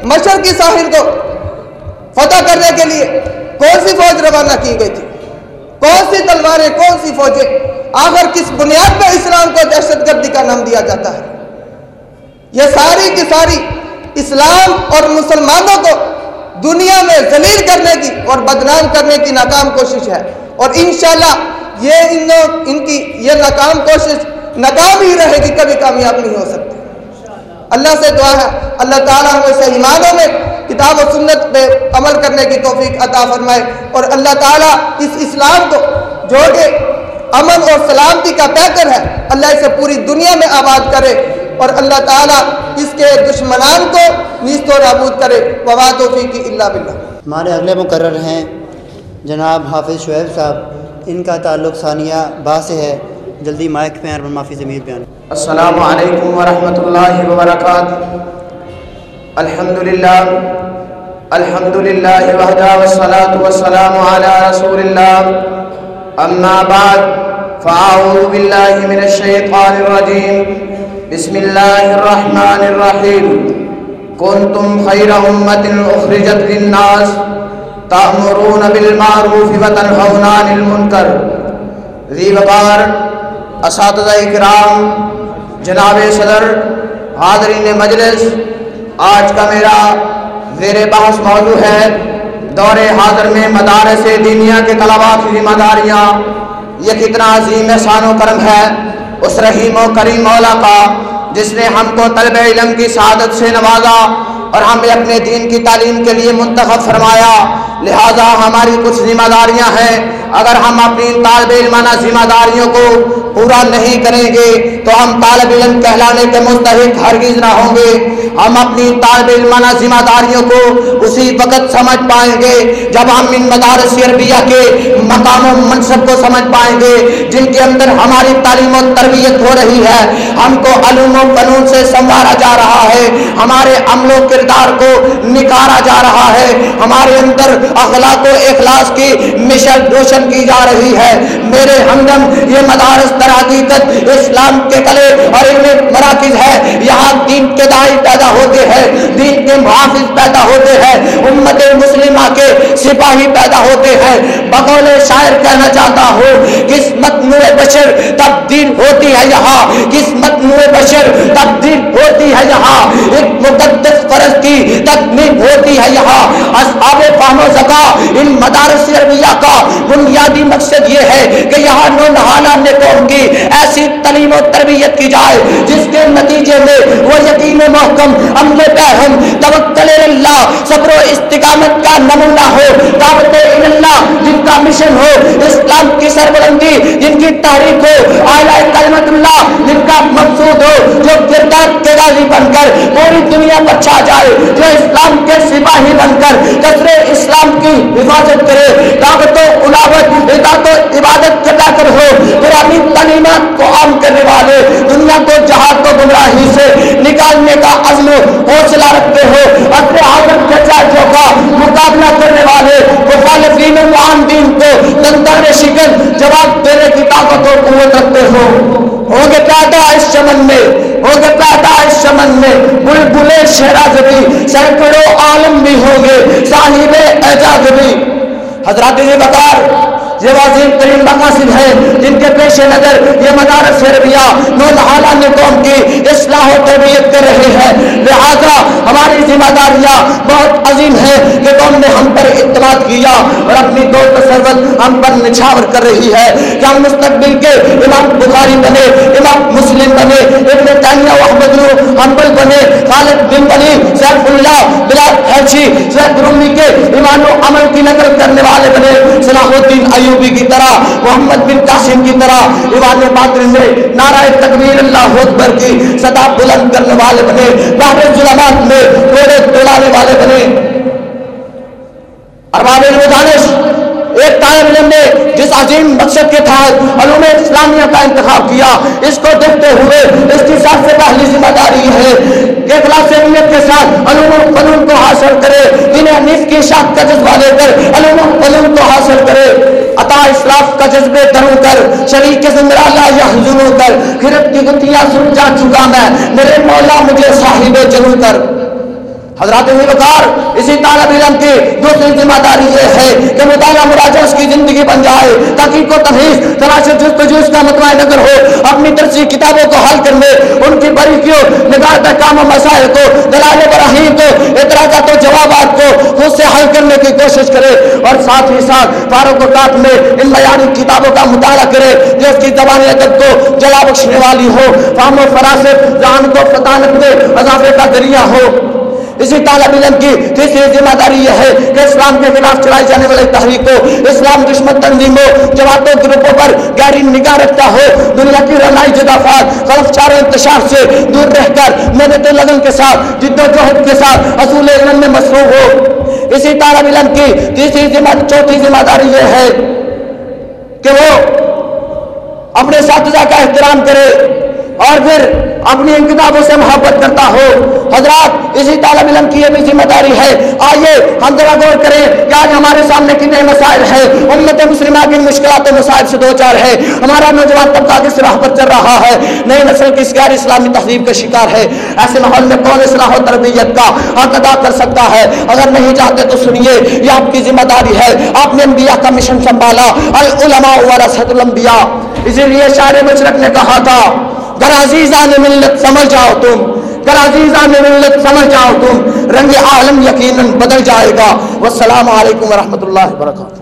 مشرقی ساحل کو فتح کرنے کے لیے کون سی فوج روانہ کی گئی تھی؟ کون سی تلواریں، کون سی فوجیں؟ آخر کس بنیاد پہ اسلام کو دہشت گردی کا نام دیا جاتا ہے؟ یہ ساری کی ساری اسلام اور مسلمانوں کو دنیا میں ذلیل کرنے کی اور بدنام کرنے کی ناکام کوشش ہے۔ اور انشاءاللہ یہ ان ان کی یہ ناکام کوشش ناکام ہی رہے گی، کبھی کامیاب نہیں ہو سکتی اللہ سے دعا ہے، اللہ تعالیٰ ہمیں صحیح معنوں میں، کتاب و سنت پہ عمل کرنے کی توفیق عطا فرمائے۔ اور اللہ تعالیٰ اس اسلام کو جو کہ امن اور سلامتی کا پیکر ہے، اللہ اسے پوری دنیا میں آباد کرے۔ اور اللہ تعالیٰ اس کے دشمنان کو نیست و نابود کرے۔ وبا توفیقی اللہ باللہ۔ ہمارے اگلے مقرر ہیں جناب حافظ شعیب صاحب۔ ان کا تعلق ثانیہ با سے ہے۔ جلدی مائک پہ اور معافی ضمیر بیان السلام علیکم ورحمۃ اللہ وبرکاتہ۔ الحمد للہ الحمد للہ وحدہ والصلاة والسلام علی رسول اللہ۔ اما بعد، فاعوذ باللہ من الشیطان الرجیم۔ بسم اللہ الرحمن الرحیم۔ کنتم خیر امت اخرجت للناس۔ تأمرون بالمعروف وتنہون عن المنکر۔ ذی وقار اساتذہ اکرام، جناب صدر، حاضرین مجلس، آج کا میرا زیر بحث موضوع ہے دور حاضر میں مدارس دینیا کے طلباء کی ذمہ داریاں۔ یہ کتنا عظیم شان و کرم ہے، اس رحیم و کریم مولا کا، جس نے ہم کو طلب علم کی سعادت سے نوازا۔ اور ہمیں اپنے دین کی تعلیم کے لیے منتخب فرمایا، لہذا ہماری کچھ ذمہ داریاں ہیں۔ اگر ہم اپنی طالب علمانہ ذمہ داریوں کو پورا نہیں کریں گے، تو ہم طالب علم کہلانے کے مستحق ہرگز نہ ہوں گے۔ ہم اپنی طالب علمانہ ذمہ داریوں کو اسی وقت سمجھ پائیں گے جب ہم ان مدارس عربیہ کے مقام و منصب کو سمجھ پائیں گے، جن کے اندر ہماری تعلیم و تربیت ہو رہی ہے۔ ہم کو علوم و قانون سے سنوارا جا رہا ہے۔ ہمارے عمل و کردار کو نکارا جا رہا ہے۔ ہمارے اندر اخلاق و اخلاص کی مشن روشن کی جا رہی ہے۔ میرے ہمدم یہ مدارس در حقیقت اسلام کے کلے اور ان میں مراکز ہے۔ یہاں دین کے دائی پیدا ہوتے ہیں۔ دین کے محافظ پیدا ہوتے ہیں۔ امت مسلمہ کے سپاہی پیدا ہوتے ہیں۔ بقول شاعر کہنا چاہتا ہوں، قسمت نور بشر تبدیل ہوتی ہے یہاں۔ قسمت نور بشر تبدیل ہوتی ہے یہاں۔ ایک مقدس فرض کی تکمیل ہوتی ہے یہاں۔ اصحاب فہم و زکا، ان مدارس عربیہ کا بنیادی مقصد یہ ہے کہ یہاں نو نہانا نے قوم کی ایسی تعلیم و تربیت کی جائے، جس کے نتیجے میں وہ یقین محکم عمل پہم توکل اللہ صبر و استقامت کا نمونہ ہو، دعوت اللہ، جن کا مشن ہو، اسلام کی سربلندی، جن کی تحریک ہو، اعلی کلمت اللہ، جن کا مقصود ہو، جو کردار کے غازی بن کر پوری دنیا پر چھا جائے۔ جائے، جو اسلام کے سپاہی بن کر کثر اسلام کی حفاظت کرے، دعوت و الاوت اطاعت و عبادت چلا کر ہو پرانی تعلیمات کو عام کرنے والے، دنیا کو جہاد کو گمراہی سے نکالنے کا عزم حوصلہ رکھتے ہو، اپنے حضرت چچا جو کا مقابلہ کرنے والے مخالفین قرآن دین کو تندر شکن جواب دینے کی طاقت اور قوت رکھتے ہو۔ ہوگے پیدا اس چمن میں، ہوگے پیدا اس چمن میں۔ بلبلے شہرازبی سینکڑوں عالم بھی ہوں گے صاحب اعجاز بھی۔ حضرات یہ بکار یہ عظیم ترین مقاصد ہے جن کے پیش نظر یہ مدارس عربیہ نو نحالہ نے قوم کی اصلاح و تربیت کر رہے ہیں۔ لہذا ہماری ذمہ داریاں بہت عظیم ہیں کہ قوم نے ہم پر اعتماد کیا اور اپنی دو تصرت ہم پر نچھاور کر رہی ہے۔ کہ ہم مستقبل کے امام بخاری بنے، امام مسلم بنے، ابن تیمیہ و احمد حنبل بنے، خالد بن بنی سیف اللہ، بلال حیچی سید رومی کے ایمان و عمل کی نقل کرنے والے بنے، صلاح الدین ایوب ایوبی کی طرح، محمد بن قاسم کی طرح ایمان باطن میں نعرہ تکبیر اللہ اکبر کی صدا بلند کرنے والے بنے، بحر ظلمات میں کوڑے تولانے والے بنے۔ ارباب المدانش ایک طالب علم نے جس عظیم مقصد کے تحت علوم اسلامیہ کا انتخاب کیا، اس کو دیکھتے ہوئے اس کی سب سے پہلی ذمہ داری ہے کہ اخلاص نیت کے ساتھ علوم و فنون کو حاصل کرے انہیں حنیف کی شاخ کا جذبہ لے کر علوم و فنون کو حاصل کرے۔ عطا اسلاف کا جذبے درو کر، شریک زمرالہ یا حضور کر خرد کی گتیاں سن جا چکا میں، میرے مولا مجھے صاحب جنو کر۔ حضرات وقار اسی طالب علم کی دوسری ذمہ داری یہ ہے کہ مطالعہ مراجع اس کی زندگی بن جائے تحقیق و تمیز تلاش جستجوز کا مطمئن نظر ہو، اپنی درسی کتابوں کو حل کرنے، ان کی باریکیوں نگاہ کام و مسائل کو دلال براہیم کو، اعتراضات و جوابات کو خود سے حل کرنے کی کوشش کرے اور ساتھ ہی ساتھ فاروق اوقات میں ان بیانی کتابوں کا مطالعہ کرے، جو اس کی زبان ادب کو جلا بخشنے والی ہو، فہم و فراست ذہن کو فطانت میں اضافے کا ذریعہ ہو۔ اسی طالب علم کی تیسری ذمہ داری یہ ہے کہ اسلام کے خلاف چلائی جانے والی تحریک کو، اسلام دشمن تنظیموں جماعتوں گروپوں پر گہری نگاہ رکھتا ہو، دنیا کی رنائی جدافات خلف چار انتشار سے دور رہ کر محنت لگن کے ساتھ، جد و جہد کے ساتھ اصول علم میں مصروف ہو۔ اسی طالب علم کی تیسری ذمہ، چوتھی ذمہ داری یہ ہے کہ وہ اپنے اساتذہ کا احترام کرے۔ اور پھر اپنی ان کتابوں سے محبت کرتا ہو حضرات، اسی طالب علم کی یہ بھی ذمہ داری ہے۔ آئیے، ہم ذرا غور کریں کہ آج ہمارے سامنے کتنے مسائل ہیں۔ امت مسلمہ کی مشکلات و مسائل سے دو چار ہے ہمارا نوجوان طبقہ کس راہ پر چل رہا ہے؟ نئی نسل کی غیر اسلامی تہذیب کا شکار ہے۔ ایسے ماحول میں کون اصلاح و تربیت کا حق ادا کر سکتا ہے؟ اگر نہیں چاہتے تو سنیے، یہ آپ کی ذمہ داری ہے۔ آپ نے انبیاء کا مشن سنبھالا، العلماء ورثت الانبیاء۔ اسی لیے شاعر مشرق نے کہا تھا گر نے ملت سمجھ جاؤ تم گر نے ملت سمجھ جاؤ تم۔ رنگ عالم یقیناً بدل جائے گا۔ والسلام علیکم ورحمۃ اللہ وبرکاتہ۔